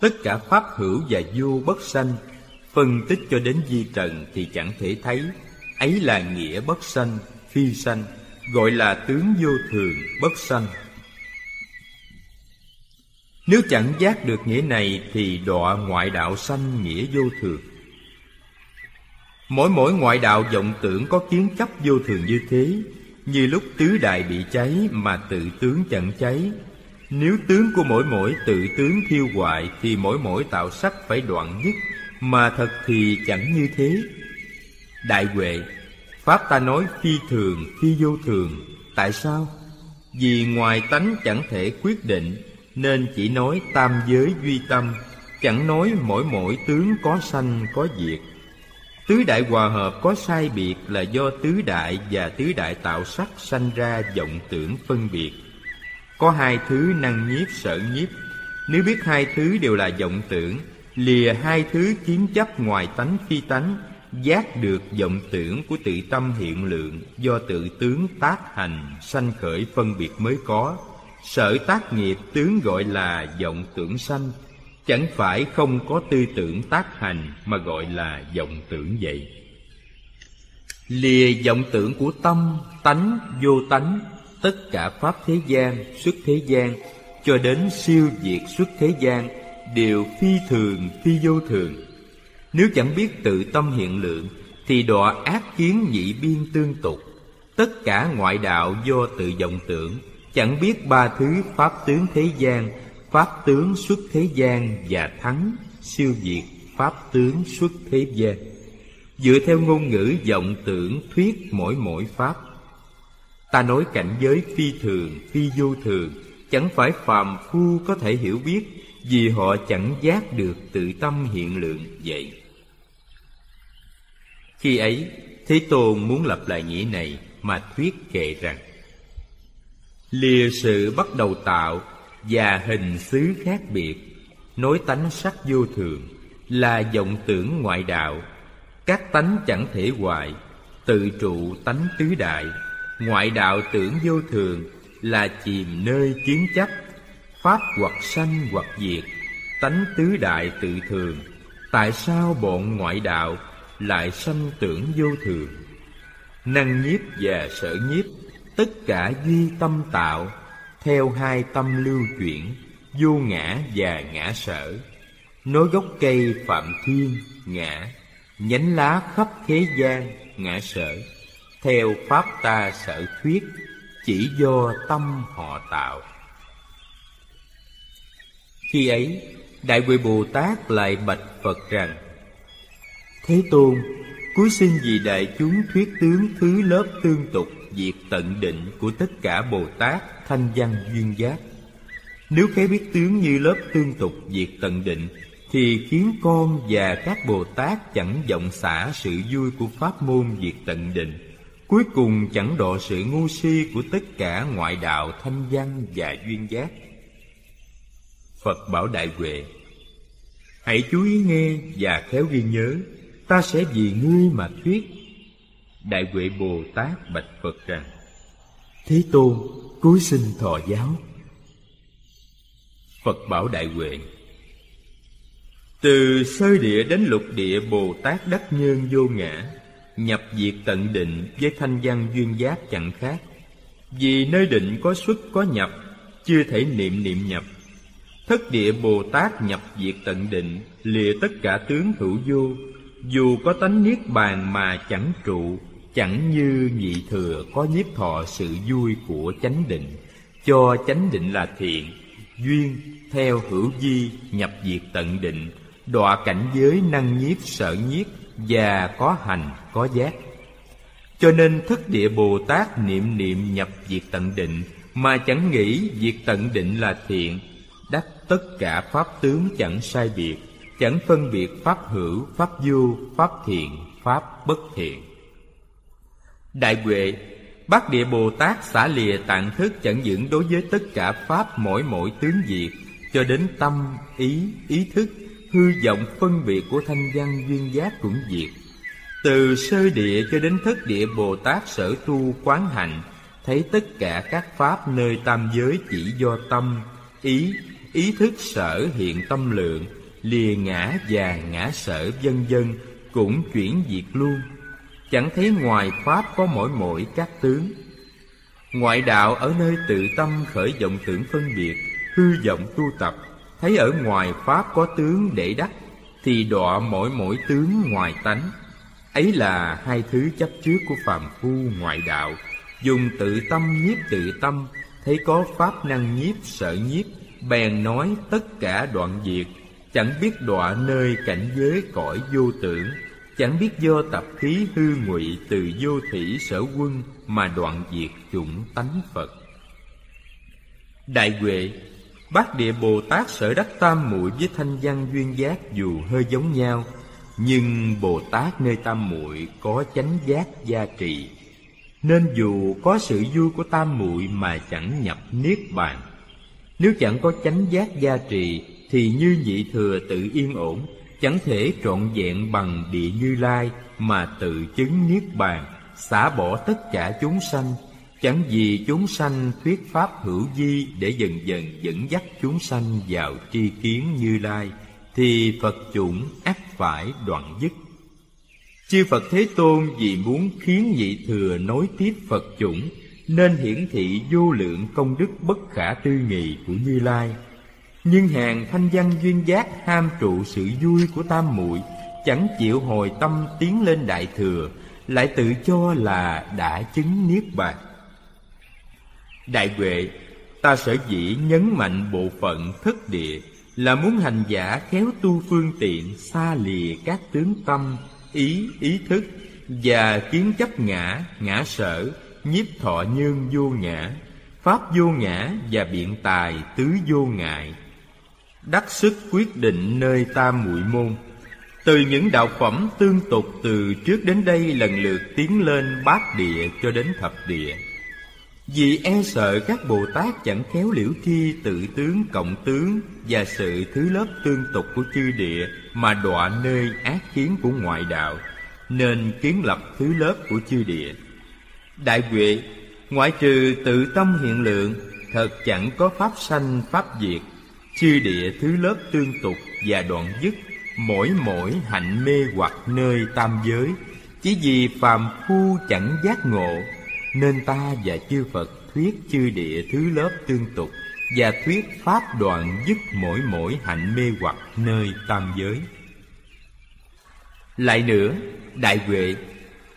Tất cả pháp hữu và vô bất sanh, phân tích cho đến di trần thì chẳng thể thấy. Ấy là nghĩa bất sanh, phi sanh, gọi là tướng vô thường, bất sanh nếu chẳng giác được nghĩa này Thì đọa ngoại đạo sanh nghĩa vô thường. Mỗi mỗi ngoại đạo vọng tưởng có kiến chấp vô thường như thế Như lúc tứ đại bị cháy mà tự tướng chẳng cháy. Nếu tướng của mỗi mỗi tự tướng thiêu hoại Thì mỗi mỗi tạo sắc phải đoạn nhất Mà thật thì chẳng như thế. Đại Huệ Pháp ta nói phi thường, phi vô thường. Tại sao? Vì ngoài tánh chẳng thể quyết định nên chỉ nói tam giới duy tâm, Chẳng nói mỗi mỗi tướng có sanh, có diệt. Tứ đại hòa hợp có sai biệt là do tứ đại và tứ đại tạo sắc sanh ra vọng tưởng phân biệt. Có hai thứ năng nhiếp sở nhiếp. Nếu biết hai thứ đều là vọng tưởng, Lìa hai thứ kiến chấp ngoài tánh phi tánh, Giác được vọng tưởng của tự tâm hiện lượng Do tự tướng tác hành sanh khởi phân biệt mới có. Sở tác nghiệp tướng gọi là vọng tưởng sanh Chẳng phải không có tư tưởng tác hành Mà gọi là vọng tưởng vậy. Lìa vọng tưởng của tâm, tánh, vô tánh Tất cả pháp thế gian, xuất thế gian Cho đến siêu diệt xuất thế gian Đều phi thường, phi vô thường. Nếu chẳng biết tự tâm hiện lượng Thì đọa ác kiến nhị biên tương tục. Tất cả ngoại đạo do tự vọng tưởng Chẳng biết ba thứ pháp tướng thế gian Pháp tướng xuất thế gian và thắng. Siêu diệt pháp tướng xuất thế gian. Dựa theo ngôn ngữ vọng tưởng thuyết mỗi mỗi pháp. Ta nói cảnh giới phi thường, phi vô thường. Chẳng phải phàm phu có thể hiểu biết Vì họ chẳng giác được tự tâm hiện lượng vậy. Khi ấy, Thế Tôn muốn lập lại nghĩa này Mà thuyết kệ rằng lìa sự bắt đầu tạo và hình xứ khác biệt. Nối tánh sắc vô thường là vọng tưởng ngoại đạo. Các tánh chẳng thể hoại tự trụ tánh tứ đại. Ngoại đạo tưởng vô thường là chìm nơi kiến chấp. Pháp hoặc sanh hoặc diệt, tánh tứ đại tự thường. Tại sao bọn ngoại đạo lại sanh tưởng vô thường? Năng nhiếp và sở nhiếp tất cả duy tâm tạo, theo hai tâm lưu chuyển, vô ngã và ngã sở. Nối gốc cây phạm thiên, ngã, nhánh lá khắp thế gian, ngã sở. Theo pháp ta sở thuyết, chỉ do tâm họ tạo. Khi ấy, đại huệ bồ tát lại bạch phật rằng, thế tôn cuối xin vì đại chúng thuyết tướng thứ lớp tương tục việc tận định của tất cả bồ tát thanh văn duyên giác. Nếu khế biết tướng như lớp tương tục việc tận định, thì khiến con và các bồ tát chẳng vọng xả sự vui của pháp môn việc tận định. Cuối cùng chẳng độ sự ngu si của tất cả ngoại đạo thanh văn và duyên giác. Phật bảo đại huệ, hãy chú ý nghe và khéo ghi nhớ, ta sẽ vì ngươi mà thuyết đại huệ bồ tát bạch phật rằng thế tôn cúi xin thọ giáo. Phật bảo đại huệ từ sơ địa đến lục địa bồ tát đắc nhân vô ngã nhập diệt tận định với thanh văn duyên giác chẳng khác. Vì nơi định có xuất có nhập chưa thể niệm niệm nhập. Thất địa bồ tát nhập diệt tận định lìa tất cả tướng hữu vô dù có tánh niết bàn mà chẳng trụ chẳng như nhị thừa có nhiếp thọ sự vui của chánh định. Cho chánh định là thiện, duyên, theo hữu di nhập diệt tận định. Đọa cảnh giới năng nhiếp sở nhiếp, và có hành, có giác. Cho nên thức địa bồ tát niệm niệm nhập diệt tận định, mà chẳng nghĩ diệt tận định là thiện. Đắc tất cả pháp tướng chẳng sai biệt, chẳng phân biệt pháp hữu, pháp vô pháp thiện, pháp bất thiện đại huệ bát địa bồ tát xả lìa tạng thức chẳng dưỡng đối với tất cả pháp mỗi mỗi tướng diệt, cho đến tâm, ý ý thức, hư vọng phân biệt của thanh văn duyên giác cũng diệt. Từ sơ địa cho đến thất địa bồ tát sở tu quán hạnh thấy tất cả các pháp nơi tam giới chỉ do tâm, ý ý thức sở hiện tâm lượng, lìa ngã và ngã sở vân vân cũng chuyển diệt luôn chẳng thấy ngoài pháp có mỗi mỗi các tướng. Ngoại đạo ở nơi tự tâm khởi vọng tưởng phân biệt, hư vọng tu tập. Thấy ở ngoài pháp có tướng để đắc, thì đọa mỗi mỗi tướng ngoài tánh. Ấy là hai thứ chấp trước của phàm phu ngoại đạo. Dùng tự tâm nhiếp tự tâm, thấy có pháp năng nhiếp sở nhiếp, bèn nói tất cả đoạn diệt. Chẳng biết đọa nơi cảnh giới cõi vô tưởng chẳng biết do tập khí hư ngụy từ vô thủy sở quân mà đoạn diệt chủng tánh phật. Đại huệ, bát địa bồ tát sở đắc tam muội với thanh văn duyên giác dù hơi giống nhau, nhưng bồ tát nơi tam muội có chánh giác gia trì, nên dù có sự vui của tam muội mà chẳng nhập niết bàn. Nếu chẳng có chánh giác gia trì, Thì như nhị thừa tự yên ổn Chẳng thể trọn vẹn bằng địa như lai Mà tự chứng niết bàn, Xả bỏ tất cả chúng sanh Chẳng vì chúng sanh thuyết pháp hữu di Để dần dần dẫn dắt chúng sanh vào tri kiến như lai, Thì Phật chủng ắt phải đoạn dứt Chư Phật Thế Tôn vì muốn khiến nhị thừa nối tiếp Phật chủng, nên hiển thị vô lượng công đức bất khả tư nghị của Như Lai. Nhưng hàng thanh văn duyên giác ham trụ sự vui của tam muội chẳng chịu hồi tâm tiến lên đại thừa, lại tự cho là đã chứng niết bàn. Đại huệ, ta sở dĩ nhấn mạnh bộ phận thất địa là muốn hành giả khéo tu phương tiện xa lìa các tướng tâm, ý, ý thức và kiến chấp ngã, ngã sở nhiếp thọ nhân vô ngã pháp vô ngã và biện tài tứ vô ngại đắc sức quyết định nơi tam muội môn. Từ những đạo phẩm tương tục từ trước đến đây lần lượt tiến lên bát địa cho đến thập địa. Vì e sợ các bồ tát chẳng khéo liễu thi tự tướng, cộng tướng và sự thứ lớp tương tục của chư địa mà đọa nơi ác kiến của ngoại đạo, nên kiến lập thứ lớp của chư địa. Đại Huệ, Ngoại trừ tự tâm hiện lượng, Thật chẳng có pháp sanh, pháp diệt Chư địa thứ lớp tương tục và đoạn dứt, Mỗi mỗi hạnh mê hoặc nơi tam giới. Chỉ vì phàm phu chẳng giác ngộ, Nên ta và chư Phật thuyết chư địa thứ lớp tương tục và thuyết pháp đoạn dứt mỗi mỗi hạnh mê hoặc nơi tam giới. Lại nữa, đại huệ,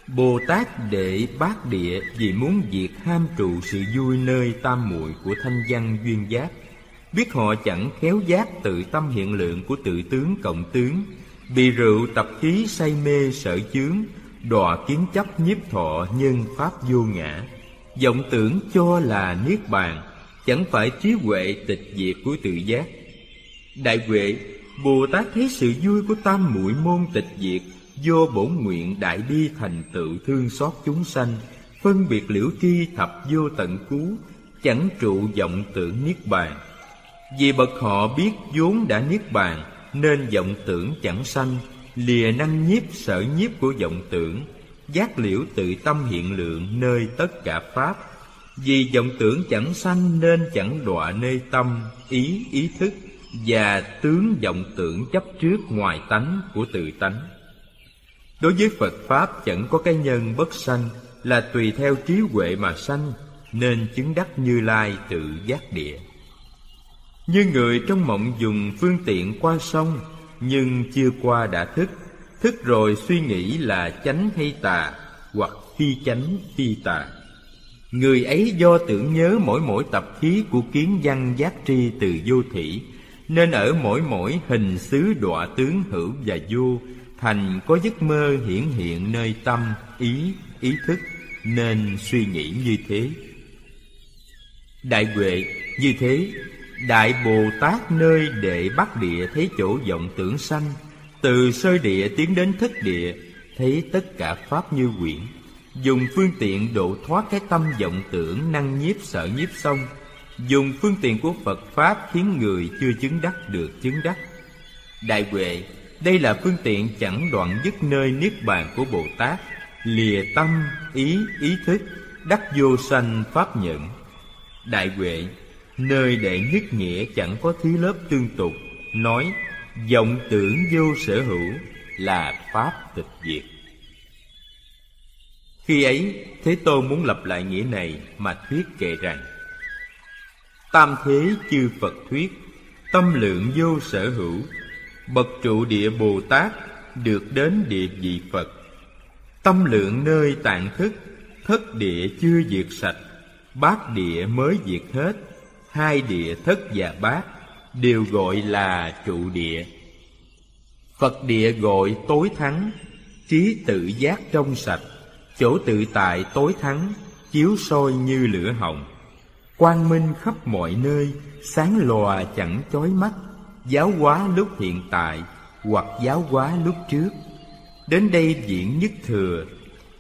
bồ tát đệ bát địa vì muốn diệt ham trụ sự vui nơi tam muội của thanh văn duyên giác biết họ chẳng khéo giác tự tâm hiện lượng của tự tướng cộng tướng. Bị rượu tập khí say mê sở chướng, đọa kiến chấp nhiếp thọ nhân pháp vô ngã. Vọng tưởng cho là niết bàn, chẳng phải trí huệ tịch diệt của tự giác. Đại huệ, bồ tát thấy sự vui của tam muội môn tịch diệt, do bổn nguyện đại bi thành tựu thương xót chúng sanh, phân biệt liễu tri thập vô tận cứu chẳng trụ vọng tưởng niết bàn vì bậc họ biết vốn đã niết bàn, nên vọng tưởng chẳng sanh. Lìa năng nhiếp sở nhiếp của vọng tưởng, giác liễu tự tâm hiện lượng nơi tất cả pháp. Vì vọng tưởng chẳng sanh nên chẳng đọa nơi tâm, ý ý thức, và tướng vọng tưởng chấp trước ngoài tánh của tự tánh. Đối với phật pháp chẳng có cái nhân bất sanh, là tùy theo trí huệ mà sanh, nên chứng đắc như lai tự giác địa như người trong mộng dùng phương tiện qua sông, nhưng chưa qua đã thức. Thức rồi suy nghĩ là chánh hay tà, hoặc phi chánh phi tà. Người ấy do tưởng nhớ mỗi mỗi tập khí của kiến văn giác tri từ vô thị nên ở mỗi mỗi hình xứ đọa tướng hữu và vô thành có giấc mơ hiển hiện nơi tâm, ý ý thức, nên suy nghĩ như thế. Đại huệ, như thế đại bồ tát nơi đệ bắc địa thấy chỗ vọng tưởng sanh, từ sơ địa tiến đến thất địa, thấy tất cả pháp như quyển. Dùng phương tiện độ thoát cái tâm vọng tưởng, năng nhiếp sợ nhiếp xong dùng phương tiện của phật pháp khiến người chưa chứng đắc được chứng đắc. Đại huệ, đây là phương tiện chẳng đoạn dứt nơi niết bàn của bồ tát. Lìa tâm, ý ý thức, đắc vô sanh pháp nhận đại huệ nơi đệ nhất nghĩa chẳng có thứ lớp tương tục, nói, vọng tưởng vô sở hữu là pháp tịch diệt. Khi ấy, thế tôn muốn lập lại nghĩa này mà thuyết kệ rằng, tam thế chư phật thuyết, tâm lượng vô sở hữu, bậc trụ địa bồ tát được đến địa vị phật. Tâm lượng nơi tạng thức, thất địa chưa diệt sạch, bát địa mới diệt hết hai địa thất và bát, đều gọi là trụ địa. Phật địa gọi tối thắng, trí tự giác trong sạch, chỗ tự tại tối thắng, chiếu soi như lửa hồng. Quang minh khắp mọi nơi, sáng lòa chẳng chói mắt, giáo hóa lúc hiện tại hoặc giáo hóa lúc trước. Đến đây diễn nhất thừa,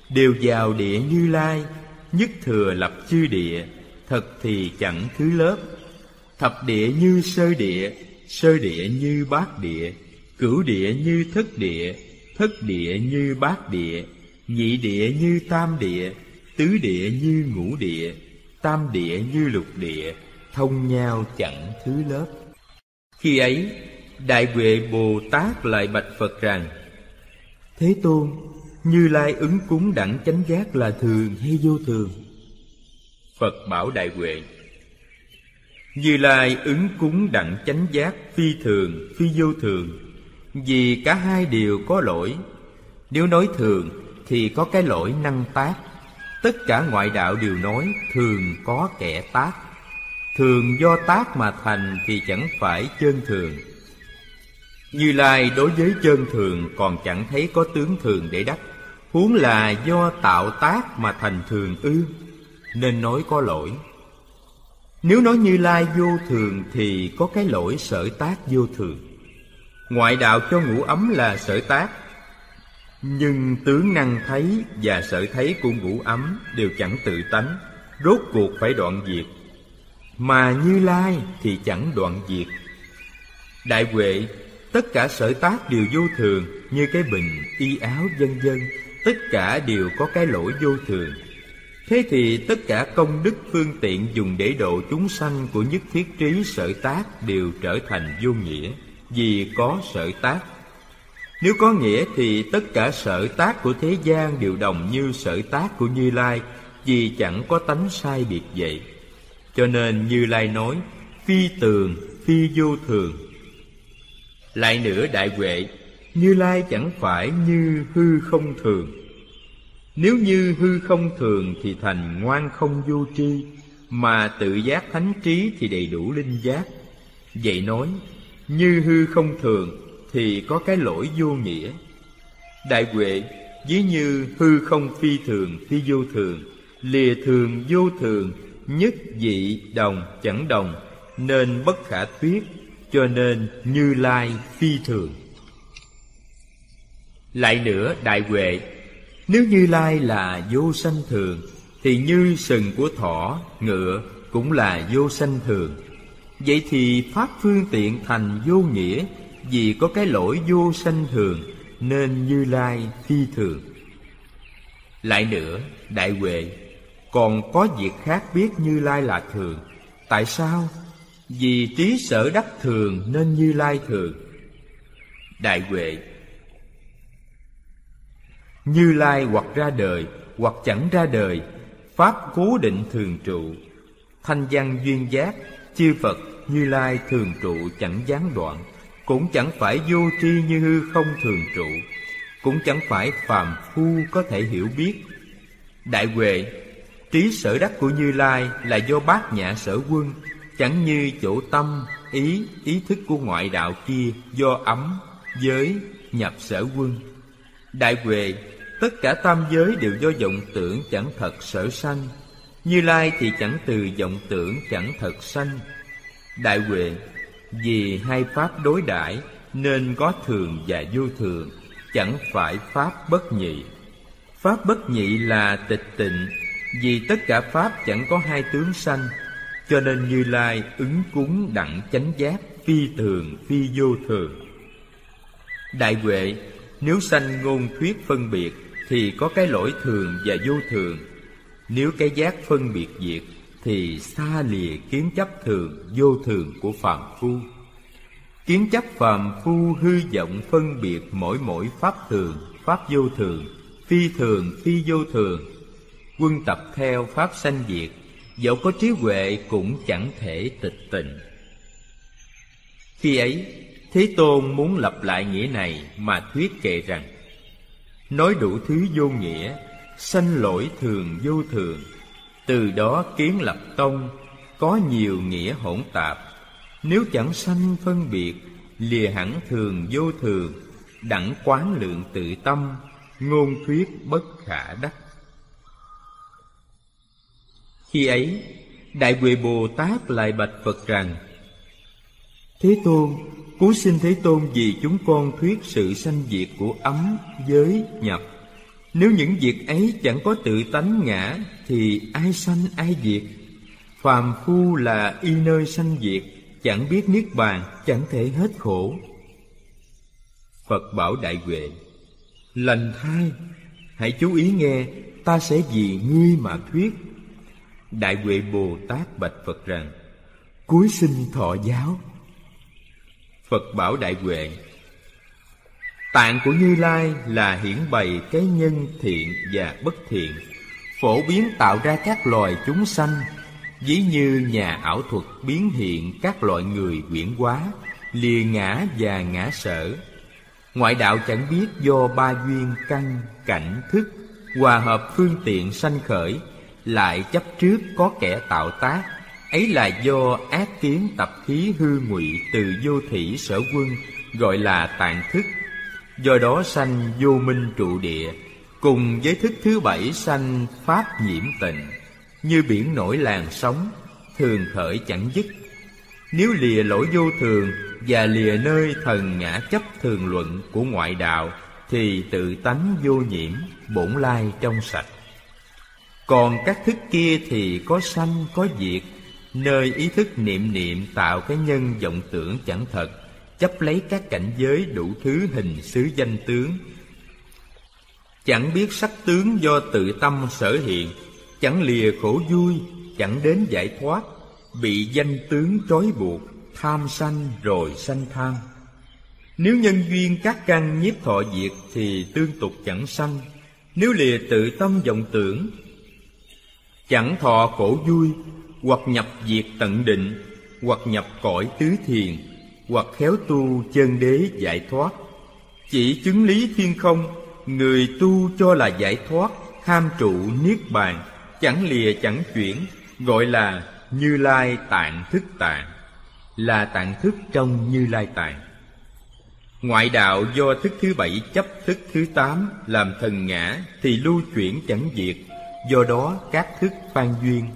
đều vào địa như lai, nhất thừa lập chư địa thật thì chẳng thứ lớp. Thập địa như sơ địa sơ địa như bát địa, cửu địa như thất địa thất địa như bát địa, nhị địa như tam địa, tứ địa như ngũ địa, tam địa như lục địa, thông nhau chẳng thứ lớp. Khi ấy, đại huệ bồ tát lại bạch phật rằng, thế tôn, như lai ứng cúng đẳng chánh giác là thường hay vô thường? Phật bảo đại huệ. Như lai ứng cúng đặng chánh giác phi thường, phi vô thường. Vì cả hai đều có lỗi. Nếu nói thường thì có cái lỗi năng tác. Tất cả ngoại đạo đều nói thường có kẻ tác. Thường do tác mà thành thì chẳng phải chân thường. Như lai đối với chân thường còn chẳng thấy có tướng thường để đắc. Huống là do tạo tác mà thành thường ư nên nói có lỗi. Nếu nói như lai vô thường thì có cái lỗi sở tác vô thường. Ngoại đạo cho ngủ ấm là sở tác. Nhưng tướng năng thấy và sở thấy của ngũ ấm đều chẳng tự tánh, rốt cuộc phải đoạn diệt. Mà như lai thì chẳng đoạn diệt. Đại huệ, tất cả sở tác đều vô thường, như cái bình y áo vân vân tất cả đều có cái lỗi vô thường thế thì tất cả công đức phương tiện dùng để độ chúng sanh của nhất thiết trí sở tác đều trở thành vô nghĩa, vì có sở tác. Nếu có nghĩa thì tất cả sở tác của thế gian đều đồng như sở tác của như lai, vì chẳng có tánh sai biệt vậy. Cho nên như lai nói, phi tường, phi vô thường. Lại nữa đại huệ, như lai chẳng phải như hư không thường nếu như hư không thường thì thành ngoan không vô tri, mà tự giác thánh trí thì đầy đủ linh giác. Vậy nói, như hư không thường thì có cái lỗi vô nghĩa. Đại huệ, ví như hư không phi thường phi vô thường, lìa thường vô thường, nhất dị đồng chẳng đồng, nên bất khả thuyết, cho nên như lai phi thường. Lại nữa, đại huệ nếu như lai là vô sanh thường, thì như sừng của thỏ, ngựa cũng là vô sanh thường. Vậy thì pháp phương tiện thành vô nghĩa vì có cái lỗi vô sanh thường nên như lai phi thường. Lại nữa, đại huệ, còn có việc khác biết như lai là thường. Tại sao? Vì trí sở đắc thường nên như lai thường. Đại huệ như lai hoặc ra đời, hoặc chẳng ra đời, pháp cố định thường trụ. Thanh văn duyên giác, chư phật, như lai thường trụ chẳng gián đoạn, cũng chẳng phải vô tri như hư không thường trụ, cũng chẳng phải phàm phu có thể hiểu biết. Đại huệ, trí sở đắc của như lai là do bát nhã sở quân, chẳng như chỗ tâm, ý ý thức của ngoại đạo kia do ấm, giới, nhập sở quân. Đại huệ tất cả tam giới đều do vọng tưởng chẳng thật sở sanh. Như lai thì chẳng từ vọng tưởng chẳng thật sanh. Đại huệ, vì hai pháp đối đãi nên có thường và vô thường, chẳng phải pháp bất nhị. Pháp bất nhị là tịch tịnh, vì tất cả pháp chẳng có hai tướng sanh, cho nên như lai ứng cúng đặng chánh giác phi thường phi vô thường. Đại huệ, nếu sanh ngôn thuyết phân biệt thì có cái lỗi thường và vô thường. Nếu cái giác phân biệt diệt, thì xa lìa kiến chấp thường, vô thường của phàm phu. Kiến chấp phàm phu hư vọng phân biệt mỗi mỗi pháp thường, pháp vô thường, phi thường, phi vô thường. Quân tập theo pháp sanh diệt, dẫu có trí huệ cũng chẳng thể tịch tịnh khi ấy, thế tôn muốn lập lại nghĩa này mà thuyết kệ rằng nói đủ thứ vô nghĩa, sanh lỗi thường vô thường. Từ đó kiến lập tông, có nhiều nghĩa hỗn tạp. Nếu chẳng sanh phân biệt, lìa hẳn thường vô thường, đẳng quán lượng tự tâm, ngôn thuyết bất khả đắc. Khi ấy, đại huệ bồ tát lại bạch phật rằng, thế tôn cúi xin thế tôn vì chúng con thuyết sự sanh diệt của ấm, giới, nhập. Nếu những việc ấy chẳng có tự tánh ngã, Thì ai sanh, ai diệt? Phàm phu là y nơi sanh diệt, Chẳng biết niết bàn, Chẳng thể hết khổ. Phật bảo đại huệ, Lành thai, Hãy chú ý nghe, Ta sẽ vì ngươi mà thuyết. Đại huệ Bồ Tát bạch Phật rằng Cuối sinh thọ giáo. Phật bảo đại huệ. Tạng của Như Lai là hiển bày cái nhân thiện và bất thiện Phổ biến tạo ra các loài chúng sanh Ví như nhà ảo thuật biến hiện các loại người quyển quá, Lìa ngã và ngã sở. Ngoại đạo chẳng biết do ba duyên căn, cảnh, thức Hòa hợp phương tiện sanh khởi Lại chấp trước có kẻ tạo tác. Ấy là do ác kiến tập khí hư ngụy từ vô thủy sở quân, Gọi là tạng thức. Do đó sanh vô minh trụ địa, Cùng với thức thứ bảy sanh pháp nhiễm tịnh. Như biển nổi làn sóng, Thường khởi chẳng dứt. Nếu lìa lỗi vô thường Và lìa nơi thần ngã chấp thường luận của ngoại đạo, Thì tự tánh vô nhiễm, Bổn lai trong sạch. Còn các thức kia thì có sanh, có diệt Nơi ý thức niệm niệm tạo cái nhân vọng tưởng chẳng thật, chấp lấy các cảnh giới đủ thứ hình xứ danh tướng. Chẳng biết sắc tướng do tự tâm sở hiện, chẳng lìa khổ vui, chẳng đến giải thoát, bị danh tướng trói buộc, tham sanh rồi sanh tham nếu nhân duyên các căn nhiếp thọ diệt thì tương tục chẳng sanh, nếu lìa tự tâm vọng tưởng, Chẳng thọ khổ vui hoặc nhập diệt tận định Hoặc nhập cõi tứ thiền Hoặc khéo tu chân đế giải thoát. Chỉ chứng lý thiên không Người tu cho là giải thoát Ham trụ niết bàn Chẳng lìa chẳng chuyển Gọi là Như Lai Tạng Thức Tạng. Là tạng thức trong Như Lai Tạng. Ngoại đạo do thức thứ bảy chấp thức thứ tám làm thần ngã thì lưu chuyển chẳng diệt, do đó các thức phan duyên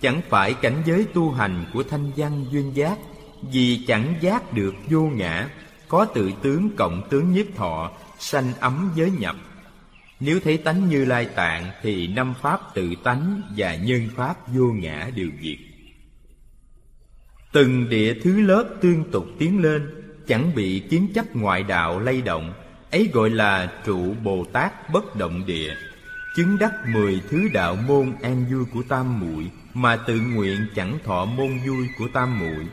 chẳng phải cảnh giới tu hành của thanh văn duyên giác, vì chẳng giác được vô ngã, có tự tướng cộng tướng nhiếp thọ, sanh ấm giới nhập. Nếu thấy tánh như lai tạng thì năm pháp tự tánh và nhân pháp vô ngã đều diệt. Từng địa thứ lớp tương tục tiến lên chẳng bị kiến chấp ngoại đạo lay động ấy gọi là trụ bồ tát bất động địa chứng đắc mười thứ đạo môn an vui của tam muội mà tự nguyện chẳng thọ môn vui của tam muội.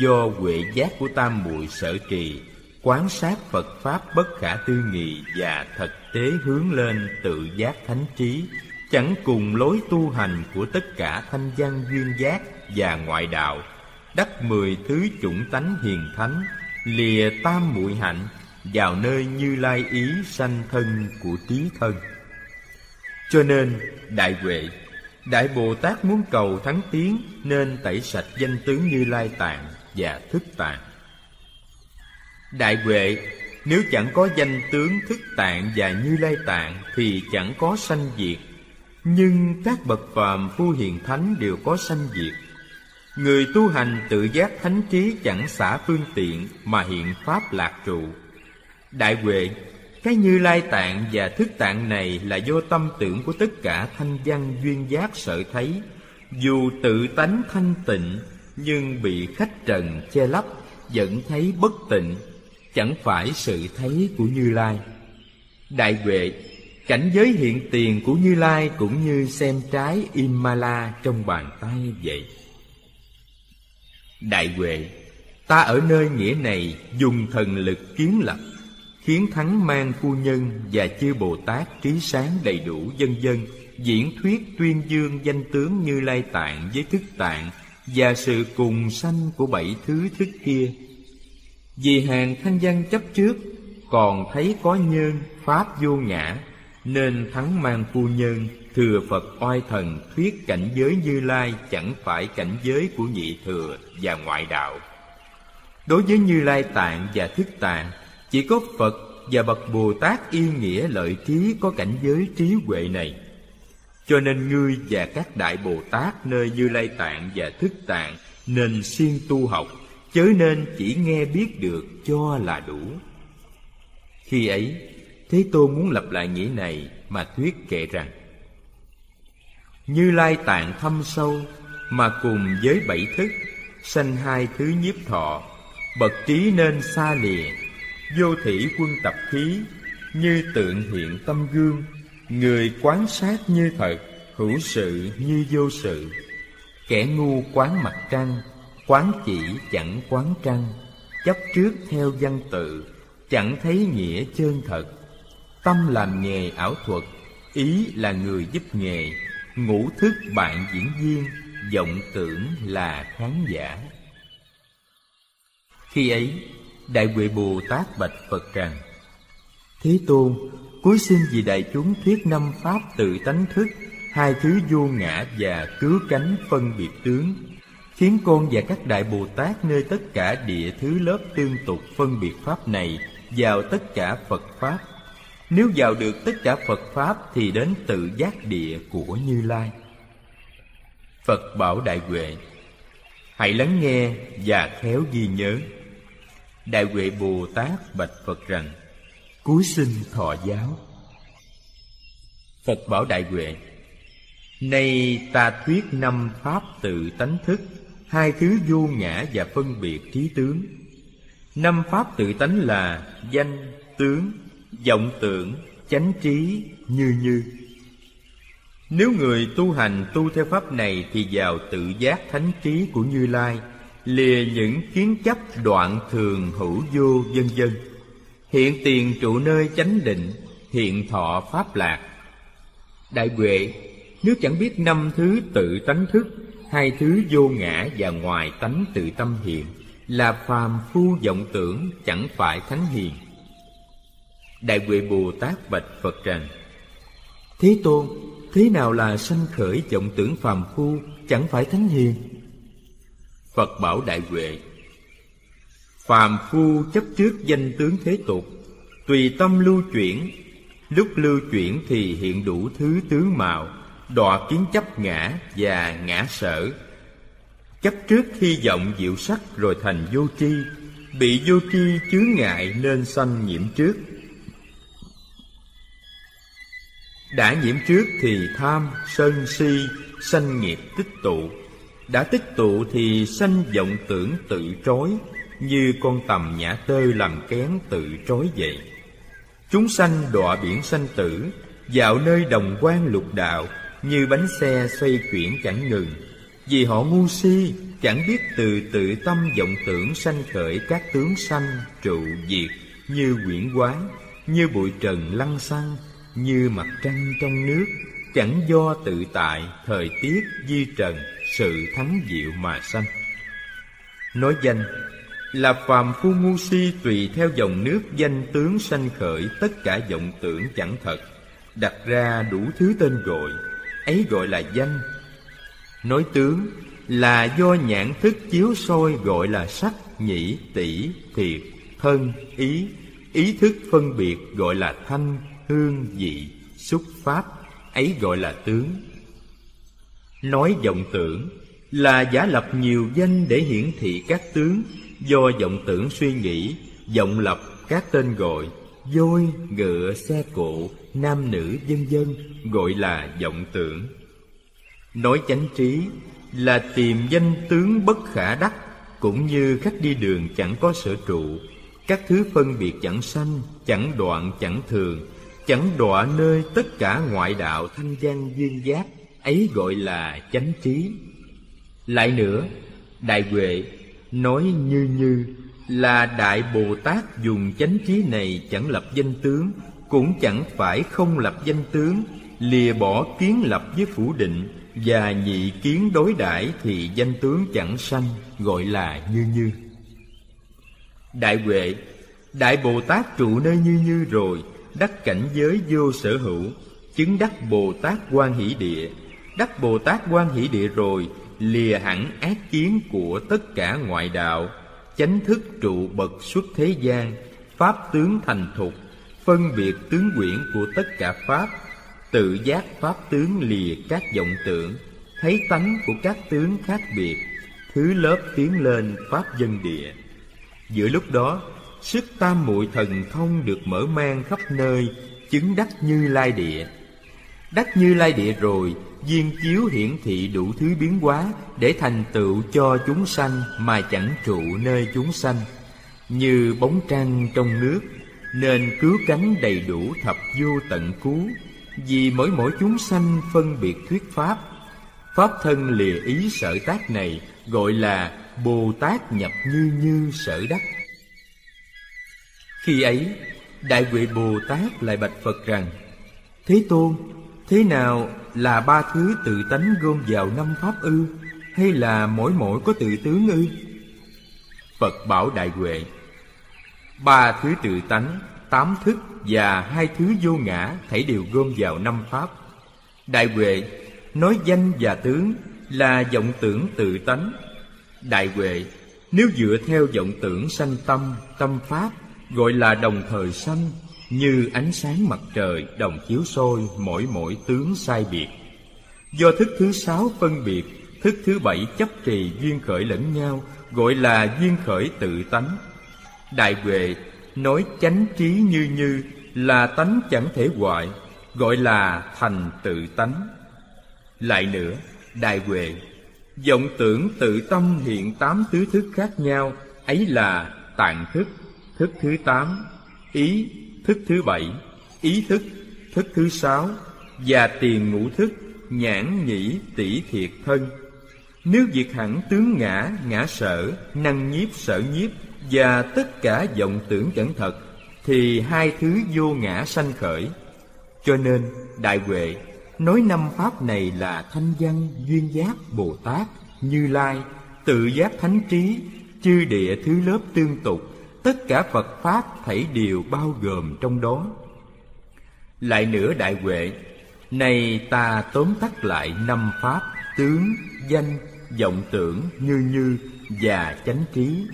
Do huệ giác của tam muội sở trì, quán sát phật pháp bất khả tư nghị và thực tế hướng lên tự giác thánh trí, chẳng cùng lối tu hành của tất cả thanh văn duyên giác và ngoại đạo đắc mười thứ chủng tánh hiền thánh, lìa tam muội hạnh vào nơi như lai ý sanh thân của trí thân. Cho nên, đại huệ đại bồ tát muốn cầu thắng tiến nên tẩy sạch danh tướng như lai tạng và thức tạng. Đại huệ, nếu chẳng có danh tướng thức tạng và như lai tạng thì chẳng có sanh diệt. Nhưng các bậc phàm phu hiền thánh đều có sanh diệt. Người tu hành tự giác thánh trí chẳng xả phương tiện Mà hiện pháp lạc trụ. Đại huệ cái như lai tạng và thức tạng này Là do tâm tưởng của tất cả thanh văn duyên giác sợ thấy. Dù tự tánh thanh tịnh, Nhưng bị khách trần che lấp, Vẫn thấy bất tịnh, Chẳng phải sự thấy của Như Lai. Đại huệ, Cảnh giới hiện tiền của Như Lai Cũng như xem trái Imala trong bàn tay vậy. Đại Huệ, Ta ở nơi nghĩa này dùng thần lực kiến lập. Khiến thắng mang phu nhân và chư Bồ Tát trí sáng đầy đủ dân dân Diễn thuyết tuyên dương danh tướng như lai tạng với thức tạng Và sự cùng sanh của bảy thứ thức kia Vì hàng thanh văn chấp trước Còn thấy có nhân pháp vô ngã Nên thắng mang phu nhân Thừa Phật oai thần thuyết cảnh giới Như Lai chẳng phải cảnh giới của nhị thừa và ngoại đạo. Đối với Như Lai tạng và thức tạng, chỉ có Phật và bậc Bồ Tát yên nghĩa lợi trí có cảnh giới trí huệ này. Cho nên ngươi và các đại Bồ Tát nơi Như Lai tạng và thức tạng nên siêng tu học, chớ nên chỉ nghe biết được cho là đủ. Khi ấy, Thế Tôn muốn lập lại nghĩa này mà thuyết kệ rằng như lai tạng thâm sâu Mà cùng với bảy thức Sanh hai thứ nhiếp thọ Bậc trí nên xa lìa Vô thủy quân tập khí, Như tượng hiện tâm gương, Người quán sát như thật, Hữu sự như vô sự. Kẻ ngu quán mặt trăng, Quán chỉ chẳng quán trăng, Chấp trước theo văn tự, Chẳng thấy nghĩa chân thật. Tâm làm nghề ảo thuật, Ý là người giúp nghề, Ngũ thức bạn diễn viên, vọng tưởng là khán giả. Khi ấy Đại Huệ Bồ Tát bạch Phật rằng Thế Tôn, Cuối xin vì đại chúng thuyết năm pháp tự tánh thức, Hai thứ vô ngã và cứu cánh phân biệt tướng, Khiến con và các đại Bồ Tát nơi tất cả địa thứ lớp tương tục phân biệt pháp này Vào tất cả Phật Pháp. Nếu vào được tất cả Phật Pháp Thì đến tự giác địa của Như Lai. Phật bảo Đại Huệ, Hãy lắng nghe và khéo ghi nhớ. Đại Huệ Bồ Tát bạch Phật rằng Cúi xin thọ giáo. Phật bảo Đại Huệ Nay ta thuyết năm pháp tự tánh thức Hai thứ vô ngã và phân biệt trí tướng. Năm pháp tự tánh là danh, tướng, vọng tưởng chánh trí như như. Nếu người tu hành tu theo pháp này thì vào tự giác thánh trí của như lai lìa những kiến chấp đoạn thường hữu vô vân vân. Hiện tiền trụ nơi chánh định hiện thọ pháp lạc. Đại huệ Nếu chẳng biết năm thứ tự tánh thức Hai thứ vô ngã và ngoài tánh tự tâm hiện Là phàm phu vọng tưởng chẳng phải thánh hiền. Đại Huệ Bồ Tát bạch Phật rằng Thế Tôn, thế nào là sanh khởi vọng tưởng phàm phu chẳng phải thánh hiền? Phật bảo Đại Huệ Phàm phu chấp trước danh tướng thế tục Tùy tâm lưu chuyển. Lúc lưu chuyển thì hiện đủ thứ tướng mạo Đọa kiến chấp ngã và ngã sở. Chấp trước hy vọng diệu sắc rồi thành vô tri Bị vô tri chướng ngại nên sanh nhiễm trước. Đã nhiễm trước thì tham, sân si, sanh nghiệp tích tụ. Đã tích tụ thì sanh vọng tưởng tự trói, Như con tầm nhã tơ làm kén tự trói vậy. Chúng sanh đọa biển sanh tử Dạo nơi đồng quan lục đạo, Như bánh xe xoay chuyển chẳng ngừng. Vì họ ngu si, Chẳng biết từ tự tâm vọng tưởng sanh khởi các tướng sanh, trụ diệt, Như quyển quán Như bụi trần lăn xăng, Như mặt trăng trong nước, Chẳng do tự tại, Thời tiết, di trần. Sự thắng diệu mà sanh. Nói danh, là phàm phu ngu si tùy theo dòng nước danh tướng sanh khởi tất cả vọng tưởng chẳng thật, đặt ra đủ thứ tên gọi, ấy gọi là danh. Nói tướng, là do nhãn thức chiếu soi gọi là sắc, nhĩ, tỷ, thiệt, thân, ý. Ý thức phân biệt gọi là thanh, hương vị xúc, pháp, ấy gọi là tướng nói vọng tưởng là giả lập nhiều danh để hiển thị các tướng. Do vọng tưởng suy nghĩ, vọng lập các tên gọi. Voi ngựa xe cộ, nam nữ vân vân gọi là vọng tưởng. Nói chánh trí là tìm danh tướng bất khả đắc, cũng như khách đi đường chẳng có sở trụ. Các thứ phân biệt chẳng sanh, chẳng đoạn, chẳng thường, chẳng đọa nơi tất cả ngoại đạo thanh văn duyên giác ấy gọi là chánh trí. Lại nữa, đại huệ nói như như là đại bồ tát dùng chánh trí này chẳng lập danh tướng, cũng chẳng phải không lập danh tướng, lìa bỏ kiến lập với phủ định và nhị kiến đối đãi thì danh tướng chẳng sanh, gọi là như như. Đại huệ, đại bồ tát trụ nơi như như rồi, đắc cảnh giới vô sở hữu, chứng đắc bồ tát quan hỷ địa đắc bồ tát quan hỷ địa rồi, lìa hẳn ác kiến của tất cả ngoại đạo, chánh thức trụ bậc xuất thế gian, pháp tướng thành thục, phân biệt tướng quyển của tất cả pháp, tự giác pháp tướng lìa các vọng tưởng, thấy tánh của các tướng khác biệt, thứ lớp tiến lên pháp dân địa. Giữa lúc đó, sức tam muội thần thông được mở mang khắp nơi, chứng đắc như lai địa. Đắc như lai địa rồi viên chiếu hiển thị đủ thứ biến hóa để thành tựu cho chúng sanh mà chẳng trụ nơi chúng sanh. Như bóng trăng trong nước, nên cứu cánh đầy đủ thập vô tận cứu. Vì mỗi mỗi chúng sanh phân biệt thuyết pháp pháp thân lìa ý sở tác này gọi là bồ tát nhập như như sở đắc. Khi ấy, đại huệ bồ tát lại bạch phật rằng, thế tôn, Thế nào là ba thứ tự tánh gom vào năm pháp ư? Hay là mỗi mỗi có tự tướng ư? Phật bảo Đại Huệ Ba thứ tự tánh, tám thức và hai thứ vô ngã thảy đều gom vào năm pháp. Đại Huệ nói danh và tướng là vọng tưởng tự tánh. Đại Huệ nếu dựa theo vọng tưởng sanh tâm, tâm pháp gọi là đồng thời sanh như ánh sáng mặt trời đồng chiếu soi mỗi mỗi tướng sai biệt. Do thức thứ sáu phân biệt, thức thứ bảy chấp trì duyên khởi lẫn nhau, gọi là duyên khởi tự tánh. Đại huệ nói chánh trí như như, là tánh chẳng thể hoại, gọi là thành tự tánh. Lại nữa, đại huệ, vọng tưởng tự tâm hiện tám tứ thức khác nhau, ấy là tạng thức thức thứ tám, ý thức thứ bảy, ý thức. Thức thứ sáu và tiền ngũ thức, nhãn nhĩ tỷ thiệt thân. Nếu diệt hẳn tướng ngã ngã sở, năng nhiếp sở nhiếp, và tất cả vọng tưởng chẳng thật thì hai thứ vô ngã sanh khởi. Cho nên, đại huệ, nói năm pháp này là thanh văn duyên giác bồ tát như lai, tự giác thánh trí, chư địa thứ lớp tương tục tất cả phật pháp thảy đều bao gồm trong đó. Lại nữa đại huệ này ta tóm tắt lại năm pháp tướng, danh, vọng tưởng như như và chánh trí.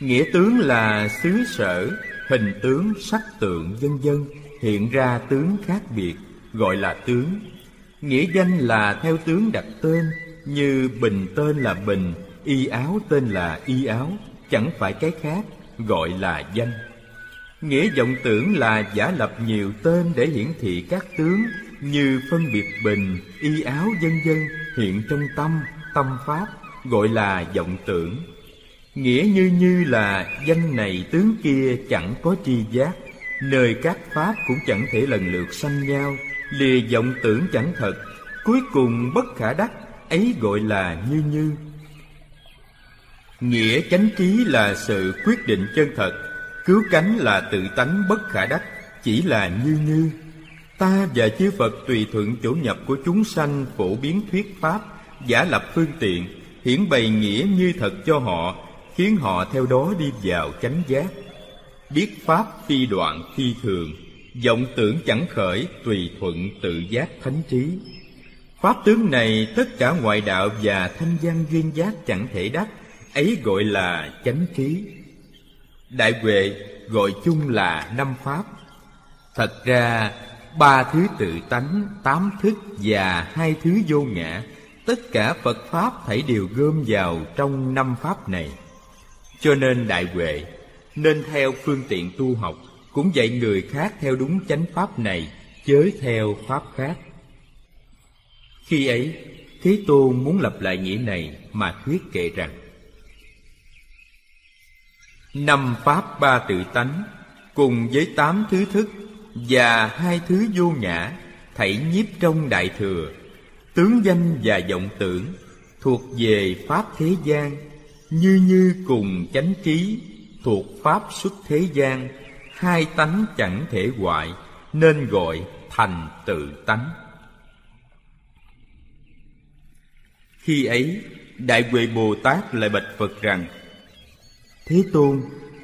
Nghĩa tướng là xứ sở, hình tướng, sắc tượng, vân vân, hiện ra tướng khác biệt, gọi là tướng. Nghĩa danh là theo tướng đặt tên, như bình tên là bình, y áo tên là y áo, chẳng phải cái khác gọi là danh. Nghĩa vọng tưởng là giả lập nhiều tên để hiển thị các tướng như phân biệt bình, y áo vân vân hiện trong tâm tâm pháp, gọi là vọng tưởng. Nghĩa như như là danh này tướng kia chẳng có tri giác, nơi các pháp cũng chẳng thể lần lượt sanh nhau, lìa vọng tưởng chẳng thật, cuối cùng bất khả đắc, ấy gọi là như như nghĩa chánh trí là sự quyết định chân thật, cứu cánh là tự tánh bất khả đắc, chỉ là như như ta và chư phật tùy thuận chỗ nhập của chúng sanh phổ biến thuyết pháp, giả lập phương tiện, hiển bày nghĩa như thật cho họ, khiến họ theo đó đi vào chánh giác. Biết pháp phi đoạn phi thường, vọng tưởng chẳng khởi, tùy thuận tự giác thánh trí. Pháp tướng này tất cả ngoại đạo và thanh văn duyên giác chẳng thể đắc ấy gọi là chánh khí, đại huệ gọi chung là năm pháp. Thật ra ba thứ tự tánh tám thức và hai thứ vô ngã tất cả phật pháp thảy đều gom vào trong năm pháp này. Cho nên đại huệ nên theo phương tiện tu học cũng dạy người khác theo đúng chánh pháp này chớ theo pháp khác. Khi ấy thế tôn muốn lập lại nghĩa này mà thuyết kệ rằng năm pháp ba tự tánh, cùng với tám thứ thức và hai thứ vô ngã, thảy nhiếp trong đại thừa, tướng danh và vọng tưởng, thuộc về pháp thế gian, như như cùng chánh trí, thuộc pháp xuất thế gian, hai tánh chẳng thể hoại, nên gọi thành tự tánh. Khi ấy, đại huệ bồ tát lại bạch phật rằng thế tôn,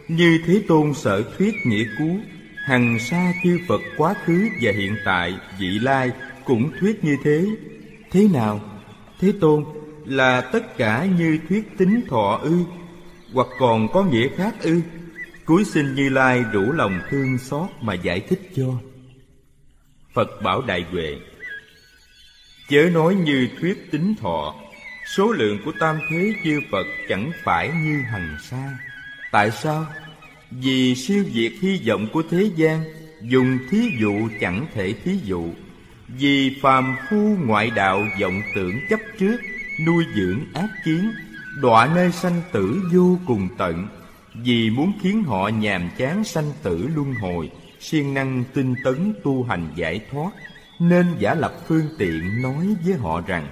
như thế tôn sở thuyết nghĩa cú, hằng sa chư phật quá khứ và hiện tại, vị lai cũng thuyết như thế. Thế nào? Thế tôn, là tất cả như thuyết tính thọ ư, hoặc còn có nghĩa khác ư? Cuối xin như lai đủ lòng thương xót mà giải thích cho. Phật bảo đại huệ, chớ nói như thuyết tính thọ, số lượng của tam thế chư phật chẳng phải như hằng sa tại sao? Vì siêu việt hy vọng của thế gian, dùng thí dụ chẳng thể thí dụ. Vì phàm phu ngoại đạo vọng tưởng chấp trước, nuôi dưỡng ác kiến, đọa nơi sanh tử vô cùng tận. Vì muốn khiến họ nhàm chán sanh tử luân hồi, siêng năng tinh tấn tu hành giải thoát, nên giả lập phương tiện nói với họ rằng,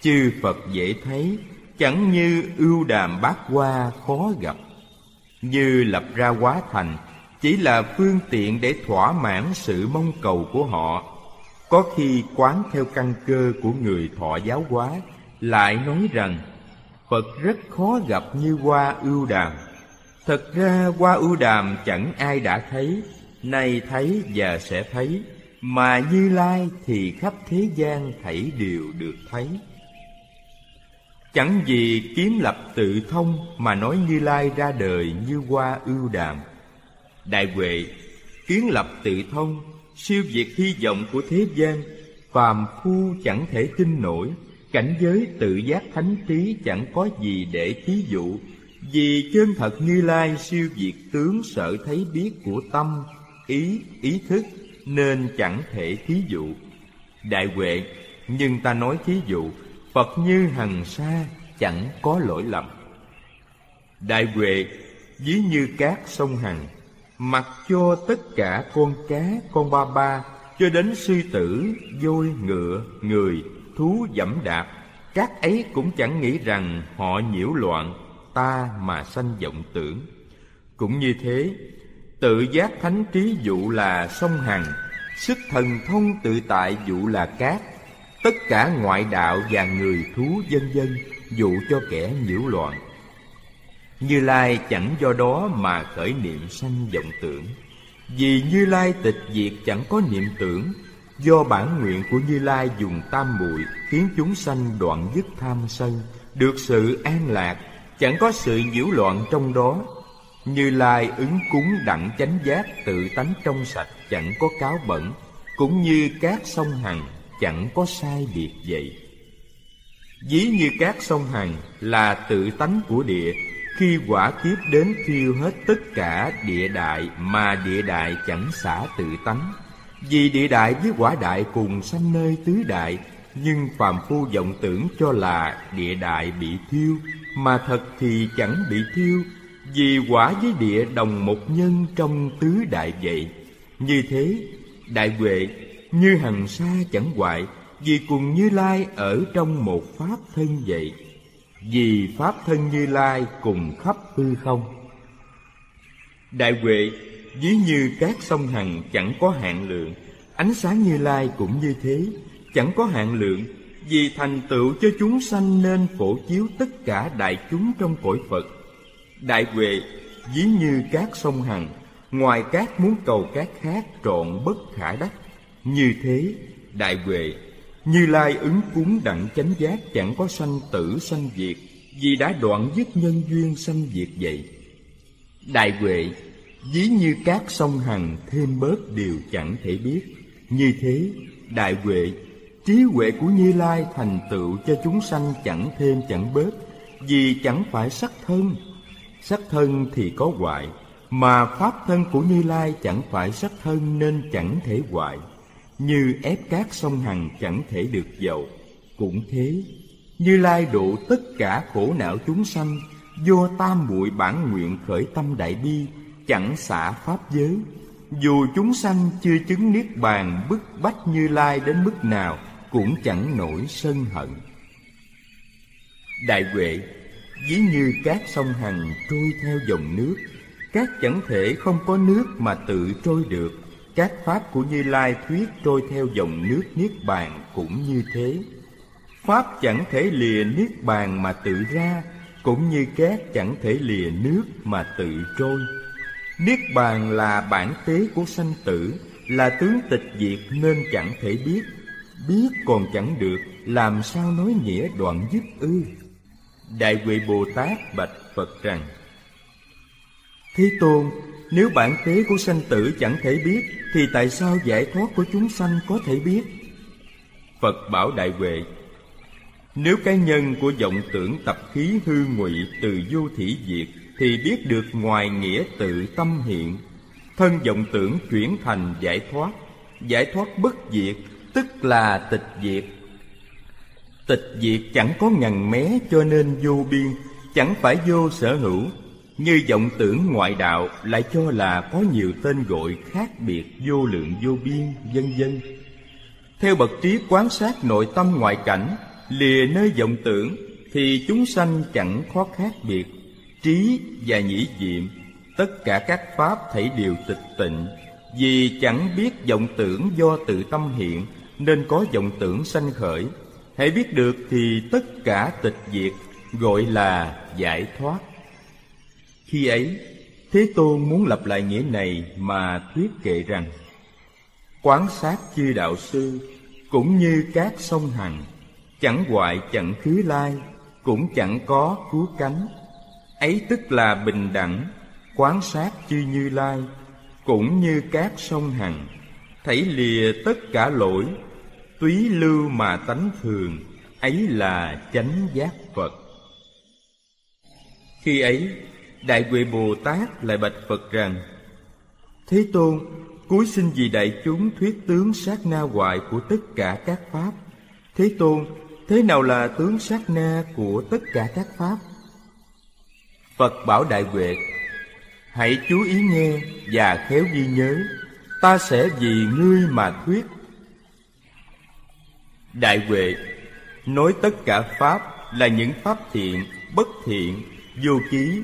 chư phật dễ thấy, chẳng như ưu đàm bát hoa khó gặp như lập ra quá thành, chỉ là phương tiện để thỏa mãn sự mong cầu của họ. Có khi quán theo căn cơ của người thọ giáo hóa lại nói rằng, phật rất khó gặp như hoa ưu đàm. Thật ra hoa ưu đàm chẳng ai đã thấy, nay thấy và sẽ thấy, mà như lai thì khắp thế gian thảy đều được thấy chẳng vì kiếm lập tự thông mà nói như lai ra đời như hoa ưu đàm. Đại huệ, kiến lập tự thông, siêu việt hy vọng của thế gian, phàm phu chẳng thể tin nổi, cảnh giới tự giác thánh trí chẳng có gì để thí dụ, vì chân thật như lai siêu việt tướng sở thấy biết của tâm, ý ý thức nên chẳng thể thí dụ. Đại huệ, nhưng ta nói thí dụ phật như hằng sa chẳng có lỗi lầm. Đại huệ, ví như cát sông hằng, mặc cho tất cả con cá, con ba ba, cho đến sư tử voi ngựa, người, thú dẫm đạp. Các ấy cũng chẳng nghĩ rằng họ nhiễu loạn, ta mà sanh vọng tưởng. Cũng như thế, tự giác thánh trí dụ là sông hằng, Sức thần thông tự tại dụ là cát. Tất cả ngoại đạo và người thú dân dân Dụ cho kẻ nhiễu loạn. Như Lai chẳng do đó mà khởi niệm sanh vọng tưởng. Vì Như Lai tịch diệt chẳng có niệm tưởng, Do bản nguyện của Như Lai dùng tam muội Khiến chúng sanh đoạn dứt tham sân, Được sự an lạc, Chẳng có sự nhiễu loạn trong đó. Như Lai ứng cúng đặng chánh giác Tự tánh trong sạch chẳng có cáo bẩn, Cũng như các sông Hằng chẳng có sai biệt vậy. Ví như các sông Hằng là tự tánh của địa Khi quả kiếp đến thiêu hết tất cả địa đại Mà địa đại chẳng xả tự tánh. Vì địa đại với quả đại cùng sanh nơi tứ đại Nhưng phàm phu vọng tưởng cho là địa đại bị thiêu Mà thật thì chẳng bị thiêu Vì quả với địa đồng một nhân trong tứ đại vậy. Như thế, đại huệ như hằng sa chẳng hoại, Vì cùng Như Lai ở trong một Pháp thân vậy. Vì Pháp thân Như Lai cùng khắp hư không. Đại huệ, ví như các sông Hằng chẳng có hạn lượng, Ánh sáng Như Lai cũng như thế. Chẳng có hạn lượng, Vì thành tựu cho chúng sanh nên phổ chiếu tất cả đại chúng trong cõi Phật. Đại huệ, ví như các sông Hằng, Ngoài các muốn cầu các khác trọn bất khả đắc. Như thế, đại huệ Như Lai ứng cúng đặng chánh giác Chẳng có sanh tử sanh diệt Vì đã đoạn dứt nhân duyên sanh diệt vậy. Đại huệ Ví như các sông Hằng thêm bớt đều chẳng thể biết. Như thế, đại huệ Trí huệ của Như Lai thành tựu cho chúng sanh chẳng thêm chẳng bớt Vì chẳng phải sắc thân. Sắc thân thì có hoại Mà pháp thân của Như Lai chẳng phải sắc thân nên chẳng thể hoại. Như ép cát sông Hằng chẳng thể được giàu, Cũng thế. Như Lai độ tất cả khổ não chúng sanh Do tam muội bản nguyện khởi tâm đại bi, Chẳng xả pháp giới. Dù chúng sanh chưa chứng niết bàn Bức bách Như Lai đến mức nào, Cũng chẳng nổi sân hận. Đại huệ, ví như các sông Hằng trôi theo dòng nước Các chẳng thể không có nước mà tự trôi được. Các pháp của Như Lai thuyết trôi theo dòng nước Niết Bàn cũng như thế. Pháp chẳng thể lìa Niết Bàn mà tự ra Cũng như cát chẳng thể lìa nước mà tự trôi. Niết Bàn là bản tế của sanh tử Là tướng tịch diệt nên chẳng thể biết. Biết còn chẳng được Làm sao nói nghĩa đoạn dứt ư? Đại Huệ Bồ Tát bạch Phật rằng Thế Tôn, nếu bản tế của sanh tử chẳng thể biết, Thì tại sao giải thoát của chúng sanh có thể biết? Phật bảo Đại Huệ, Nếu cái nhân của vọng tưởng tập khí hư ngụy từ vô thỉ diệt, Thì biết được ngoài nghĩa tự tâm hiện. Thân vọng tưởng chuyển thành giải thoát. Giải thoát bất diệt, tức là tịch diệt. Tịch diệt chẳng có ngần mé cho nên vô biên, Chẳng phải vô sở hữu. Như vọng tưởng ngoại đạo lại cho là có nhiều tên gọi khác biệt vô lượng vô biên, vân vân. Theo bậc trí quán sát nội tâm ngoại cảnh, Lìa nơi vọng tưởng, Thì chúng sanh chẳng khó khác biệt. Trí và nhĩ diệm, Tất cả các pháp thảy đều tịch tịnh. Vì chẳng biết vọng tưởng do tự tâm hiện, Nên có vọng tưởng sanh khởi. Hãy biết được thì tất cả tịch diệt, gọi là giải thoát. Khi ấy, Thế Tôn muốn lập lại nghĩa này mà thuyết kệ rằng Quán sát chư đạo sư cũng như các sông Hằng Chẳng hoại chẳng khứ lai cũng chẳng có cứu cánh. Ấy tức là bình đẳng quán sát chư như lai Cũng như các sông Hằng Thảy lìa tất cả lỗi túy lưu mà tánh thường ấy là chánh giác phật. Khi ấy đại huệ bồ tát lại bạch phật rằng thế tôn cuối xin vì đại chúng thuyết tướng sát na hoại của tất cả các pháp. Thế tôn thế nào là tướng sát na của tất cả các pháp? Phật bảo đại huệ hãy chú ý nghe và khéo ghi nhớ ta sẽ vì ngươi mà thuyết. Đại Huệ nói tất cả Pháp là những Pháp thiện, bất thiện, vô ký,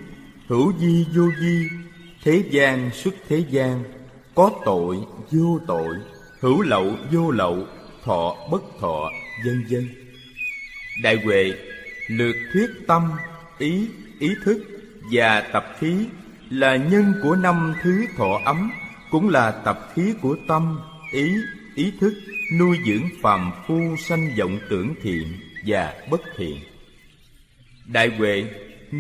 hữu di vô di, thế gian xuất thế gian, có tội vô tội, hữu lậu vô lậu thọ bất thọ vân vân. Đại huệ lược thuyết tâm ý ý thức và tập khí là nhân của năm thứ thọ ấm cũng là tập khí của tâm ý ý thức nuôi dưỡng phàm phu sanh vọng tưởng thiện và bất thiện. Đại huệ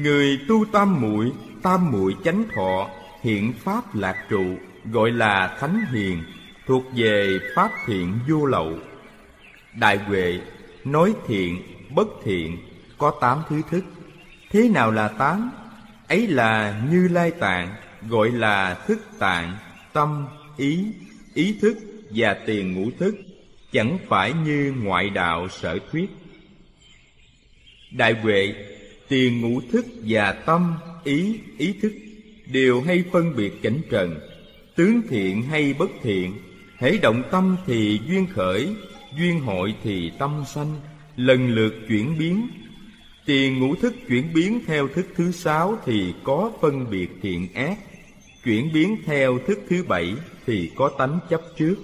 người tu tam muội tam muội chánh thọ, hiện pháp lạc trụ, gọi là thánh hiền, thuộc về pháp thiện vô lậu. Đại huệ, nói thiện, bất thiện, có tám thứ thức. Thế nào là tám? Ấy là như lai tạng, gọi là thức tạng, tâm, ý ý thức và tiền ngũ thức, chẳng phải như ngoại đạo sở thuyết. Đại huệ tiền, ngũ thức và tâm, ý ý thức đều hay phân biệt cảnh trần, tướng thiện hay bất thiện. Hễ động tâm thì duyên khởi, duyên hội thì tâm sanh. Lần lượt chuyển biến. Tiền, ngũ thức chuyển biến theo thức thứ sáu thì có phân biệt thiện ác. Chuyển biến theo thức thứ bảy thì có tánh chấp trước.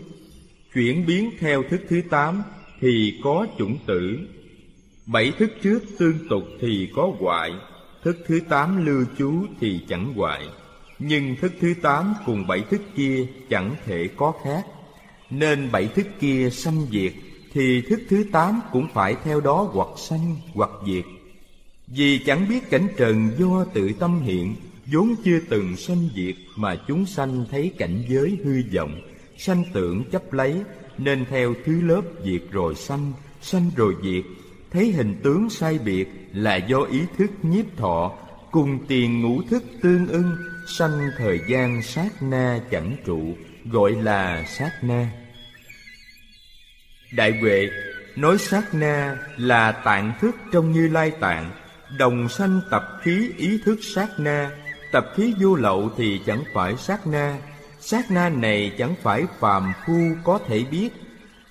Chuyển biến theo thức thứ tám thì có chủng tử bảy thức trước tương tục thì có hoại, thức thứ tám lưu trú thì chẳng hoại. Nhưng thức thứ tám cùng bảy thức kia chẳng thể có khác. Nên bảy thức kia sanh diệt, thì thức thứ tám cũng phải theo đó hoặc sanh hoặc diệt. Vì chẳng biết cảnh trần do tự tâm hiện, vốn chưa từng sanh diệt mà chúng sanh thấy cảnh giới hư vọng, sanh tưởng chấp lấy, nên theo thứ lớp diệt rồi sanh sanh rồi diệt thấy hình tướng sai biệt là do ý thức nhiếp thọ, cùng tiền ngũ thức tương ưng, sanh thời gian sát na chẳng trụ, gọi là sát na. Đại huệ nói sát na là tạng thức trong như lai tạng, đồng sanh tập khí ý thức sát na. Tập khí vô lậu thì chẳng phải sát na. Sát na này chẳng phải phàm phu có thể biết.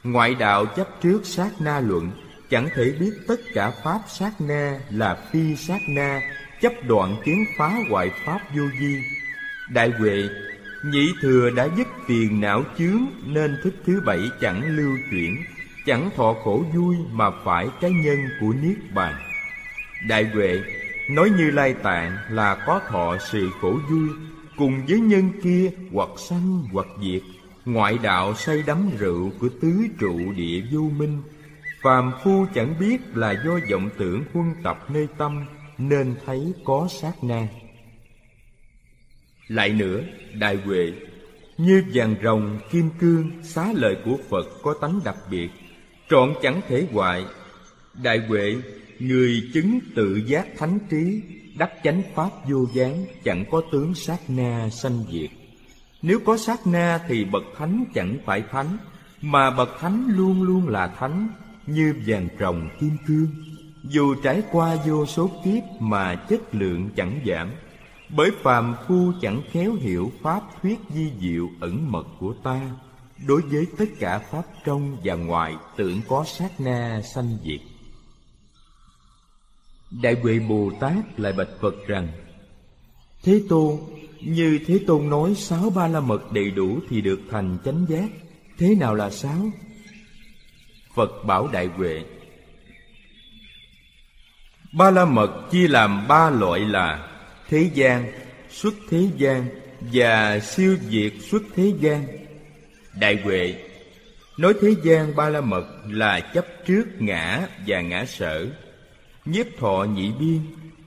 Ngoại đạo chấp trước sát na luận chẳng thể biết tất cả pháp sát na là phi sát na, chấp đoạn kiến phá hoại pháp vô vi. Đại huệ nhị thừa đã dứt phiền não chướng, nên thức thứ bảy chẳng lưu chuyển, chẳng thọ khổ vui mà phải cái nhân của niết bàn. Đại huệ, nói như lai tạng là có thọ sự khổ vui, cùng với nhân kia hoặc sanh hoặc diệt, ngoại đạo say đắm rượu của tứ trụ địa vô minh phàm phu chẳng biết là do vọng tưởng huân tập nơi tâm, nên thấy có sát na. Lại nữa, đại huệ, như vàng rồng, kim cương, xá lợi của phật có tánh đặc biệt, trọn chẳng thể hoại. Đại huệ, người chứng tự giác thánh trí, đắc chánh pháp vô gián, chẳng có tướng sát na sanh diệt. Nếu có sát na thì bậc thánh chẳng phải thánh, mà bậc thánh luôn luôn là thánh như vàng rồng kim cương. Dù trải qua vô số kiếp mà chất lượng chẳng giảm, bởi phàm phu chẳng khéo hiểu pháp thuyết di diệu ẩn mật của ta. Đối với tất cả pháp trong và ngoài tưởng có sát na sanh diệt. Đại huệ bồ tát lại bạch phật rằng, thế tôn, như thế tôn nói sáu ba la mật đầy đủ thì được thành chánh giác. Thế nào là sáu? Phật bảo đại huệ. Ba la mật chia làm ba loại là thế gian, xuất thế gian và siêu diệt xuất thế gian. Đại huệ, nói thế gian ba la mật là chấp trước ngã và ngã sở, nhiếp thọ nhị biên,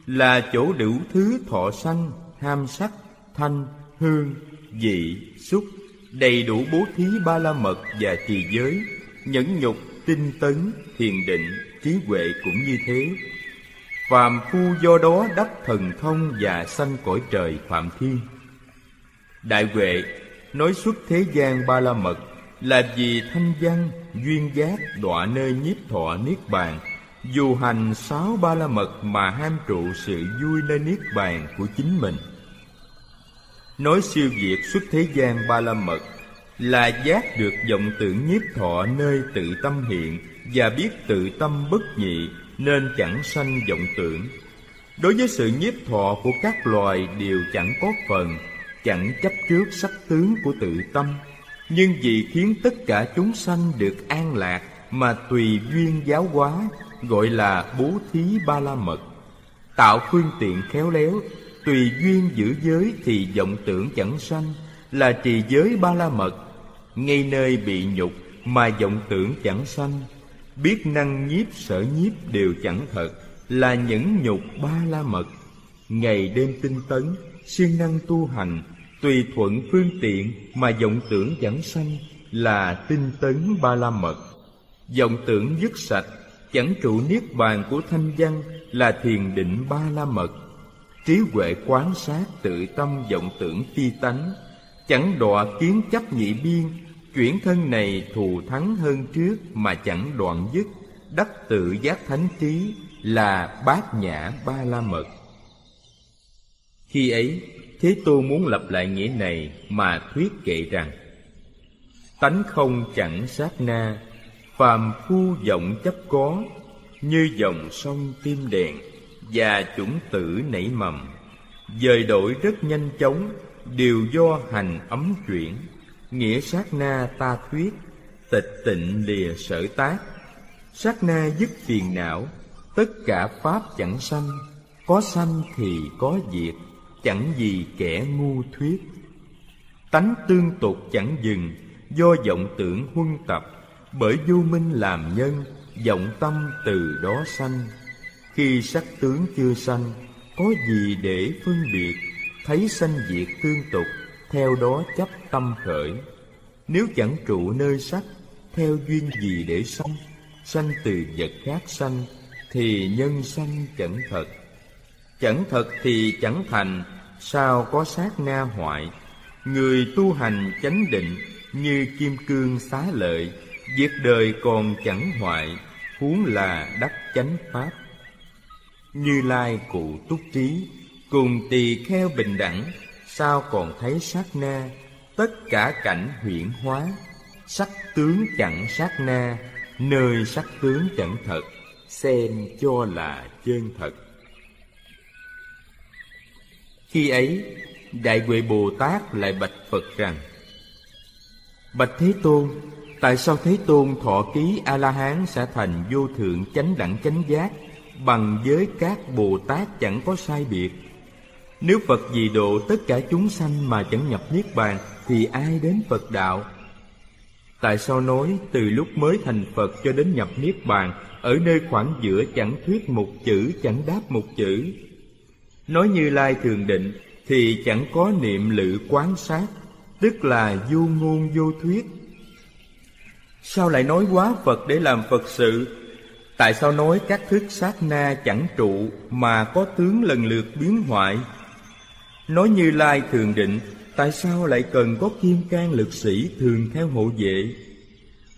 là chỗ đủ thứ thọ sanh, ham sắc, thanh, hương, vị, xúc, đầy đủ bố thí ba la mật và trì giới, nhẫn nhục tinh tấn, thiền định, trí huệ cũng như thế. Phàm phu do đó đắc thần thông và sanh cõi trời phạm thiên. Đại huệ nói xuất thế gian ba la mật là vì thanh văn, duyên giác đọa nơi nhiếp thọ niết bàn. Dù hành sáu ba la mật mà ham trụ sự vui nơi niết bàn của chính mình. Nói siêu việt xuất thế gian ba la mật là giác được vọng tưởng nhiếp thọ nơi tự tâm hiện và biết tự tâm bất nhị nên chẳng sanh vọng tưởng. Đối với sự nhiếp thọ của các loài đều chẳng có phần, chẳng chấp trước sắc tướng của tự tâm. Nhưng vì khiến tất cả chúng sanh được an lạc Mà tùy duyên giáo hóa, Gọi là bố thí ba la mật. Tạo phương tiện khéo léo, Tùy duyên giữ giới thì vọng tưởng chẳng sanh, Là trì giới ba la mật ngay nơi bị nhục mà vọng tưởng chẳng sanh, Biết năng nhiếp sở nhiếp đều chẳng thật, Là những nhục ba la mật. Ngày đêm tinh tấn, siêng năng tu hành, Tùy thuận phương tiện mà vọng tưởng chẳng sanh, Là tinh tấn ba la mật. Vọng tưởng dứt sạch, chẳng trụ niết bàn của thanh văn là thiền định ba la mật. Trí huệ quán sát tự tâm vọng tưởng phi tánh chẳng đọa kiến chấp nhị biên, chuyển thân này thù thắng hơn trước mà chẳng đoạn dứt. Đắc tự giác thánh trí là bát nhã ba la mật. Khi ấy, thế tôn muốn lập lại nghĩa này mà thuyết kệ rằng, tánh không chẳng sát na, phàm phu vọng chấp có, như dòng sông tim đèn, và chủng tử nảy mầm. Dời đổi rất nhanh chóng đều do hành ấm chuyển. Nghĩa sát na ta thuyết, tịch tịnh lìa sở tác. Sát na dứt phiền não, tất cả pháp chẳng sanh. Có sanh thì có diệt, chẳng gì kẻ ngu thuyết. Tánh tương tục chẳng dừng, do vọng tưởng huân tập. Bởi vô minh làm nhân, vọng tâm từ đó sanh. Khi sắc tướng chưa sanh, có gì để phân biệt? Thấy sanh diệt tương tục, theo đó chấp tâm khởi. Nếu chẳng trụ nơi sắc, theo duyên gì để sanh sanh từ vật khác sanh, thì nhân sanh chẳng thật. Chẳng thật thì chẳng thành, sao có sát na hoại? Người tu hành chánh định, như kim cương xá lợi, việc đời còn chẳng hoại, huống là đắc chánh pháp. Như lai cụ túc trí cùng tỳ kheo bình đẳng, sao còn thấy sát na? Tất cả cảnh huyễn hóa, sắc tướng chẳng sát na, nơi sắc tướng chẳng thật, xem cho là chân thật. Khi ấy, đại huệ bồ tát lại bạch phật rằng, bạch thế tôn, tại sao thế tôn thọ ký a la hán sẽ thành vô thượng chánh đẳng chánh giác, bằng với các bồ tát chẳng có sai biệt? Nếu phật vì độ tất cả chúng sanh mà chẳng nhập niết bàn, thì ai đến phật đạo? Tại sao nói từ lúc mới thành phật cho đến nhập niết bàn, ở nơi khoảng giữa chẳng thuyết một chữ, chẳng đáp một chữ? Nói như lai thường định, thì chẳng có niệm lự quán sát, tức là vô ngôn vô thuyết. Sao lại nói quá phật để làm phật sự? Tại sao nói các thức sát na chẳng trụ mà có tướng lần lượt biến hoại? Nói như lai thường định, tại sao lại cần có kim can lực sĩ thường theo hộ vệ?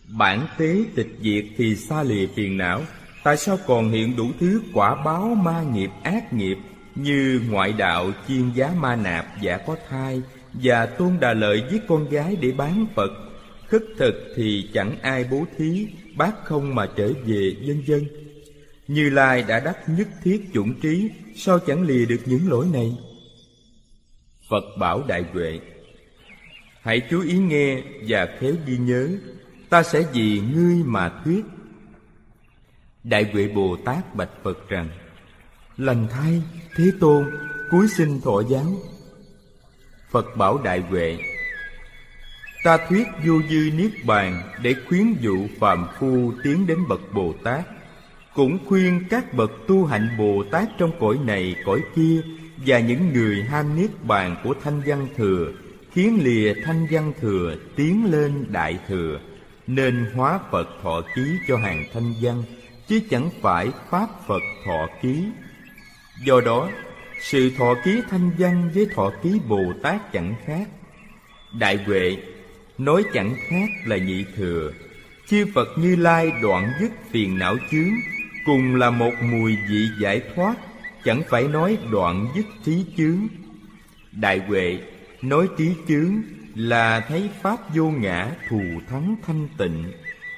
Bản tế tịch diệt thì xa lìa phiền não, tại sao còn hiện đủ thứ quả báo ma nghiệp ác nghiệp như ngoại đạo chiên giá ma nạp, giả có thai và tôn đà lợi giết con gái để bán phật? Khất thực thì chẳng ai bố thí, bác không mà trở về vân vân như lai đã đắc nhất thiết chủng trí, sao chẳng lìa được những lỗi này? Phật bảo đại huệ hãy chú ý nghe và khéo ghi nhớ, ta sẽ vì ngươi mà thuyết. Đại huệ bồ tát bạch phật rằng, lành thay, thế tôn cúi xin thọ giáo. Phật bảo đại huệ ta thuyết vô dư niết bàn để khuyến dụ phàm phu tiến đến bậc bồ tát, cũng khuyên các bậc tu hạnh bồ tát trong cõi này, cõi kia và những người ham niết bàn của thanh văn thừa, khiến lìa thanh văn thừa tiến lên đại thừa, nên hóa phật thọ ký cho hàng thanh văn, chứ chẳng phải pháp phật thọ ký. Do đó, sự thọ ký thanh văn với thọ ký bồ tát chẳng khác. Đại huệ nói chẳng khác là nhị thừa, chư phật như lai đoạn dứt phiền não chướng, cùng là một mùi vị giải thoát chẳng phải nói đoạn dứt trí chướng. Đại huệ nói trí chướng là thấy pháp vô ngã thù thắng thanh tịnh.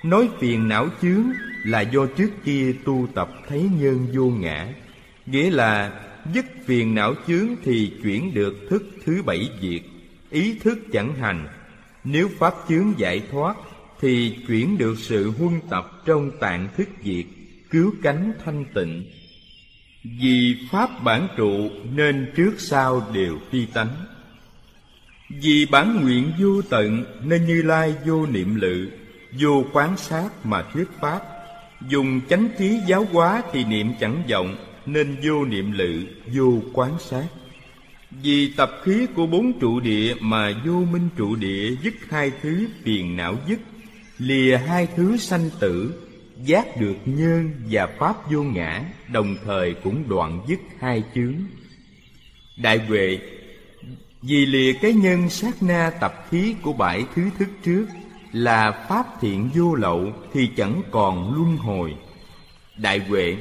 Nói phiền não chướng là do trước kia tu tập thấy nhân vô ngã. Nghĩa là dứt phiền não chướng thì chuyển được thức thứ bảy diệt. Ý thức chẳng hành. Nếu pháp chướng giải thoát Thì chuyển được sự huân tập trong tạng thức diệt, Cứu cánh thanh tịnh. Vì pháp bản trụ nên trước sau đều phi tánh. Vì bản nguyện vô tận nên Như Lai vô niệm lự Vô quán sát mà thuyết pháp. Dùng chánh trí giáo hóa thì niệm chẳng vọng Nên vô niệm lự, vô quán sát. Vì tập khí của bốn trụ địa mà vô minh trụ địa Dứt hai thứ phiền não dứt Lìa hai thứ sanh tử. Giác được nhân và pháp vô ngã, Đồng thời cũng đoạn dứt hai chướng. Đại Huệ, Vì lìa cái nhân sát na tập khí của bảy thứ thức trước là pháp thiện vô lậu thì chẳng còn luân hồi. Đại huệ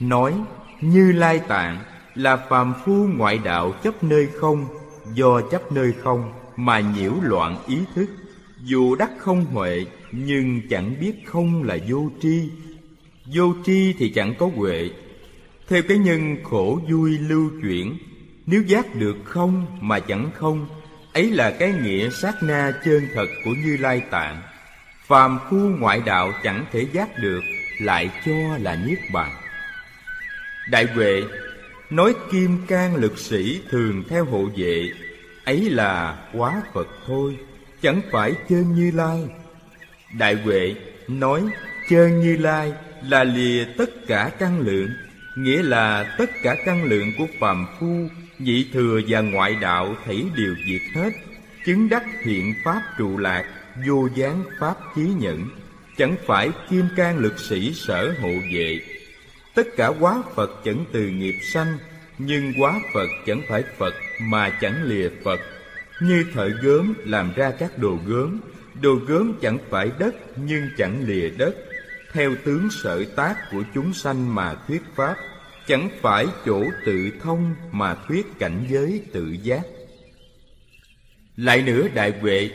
nói, như lai tạng là phàm phu ngoại đạo chấp nơi không, do chấp nơi không mà nhiễu loạn ý thức. Dù đắc không huệ nhưng chẳng biết không là vô tri. Vô tri thì chẳng có huệ. Theo cái nhân khổ vui lưu chuyển, nếu giác được không mà chẳng không, ấy là cái nghĩa sát na chân thật của như lai tạng. Phàm phu ngoại đạo chẳng thể giác được, lại cho là niết bàn. Đại huệ, nói kim can lực sĩ thường theo hộ vệ, ấy là quá phật thôi, chẳng phải chân như lai đại huệ nói chân như lai là lìa tất cả căn lượng, nghĩa là tất cả căn lượng của phàm phu nhị thừa và ngoại đạo thảy đều diệt hết, chứng đắc thiện pháp trụ lạc, vô gián pháp chí nhẫn. Chẳng phải kim can lực sĩ sở hộ vệ. Tất cả quá phật chẳng từ nghiệp sanh, nhưng quá phật chẳng phải phật mà chẳng lìa phật. Như thợ gớm làm ra các đồ gớm đồ gớm chẳng phải đất, nhưng chẳng lìa đất. Theo tướng sở tác của chúng sanh mà thuyết pháp, chẳng phải chỗ tự thông mà thuyết cảnh giới tự giác. Lại nữa, đại huệ,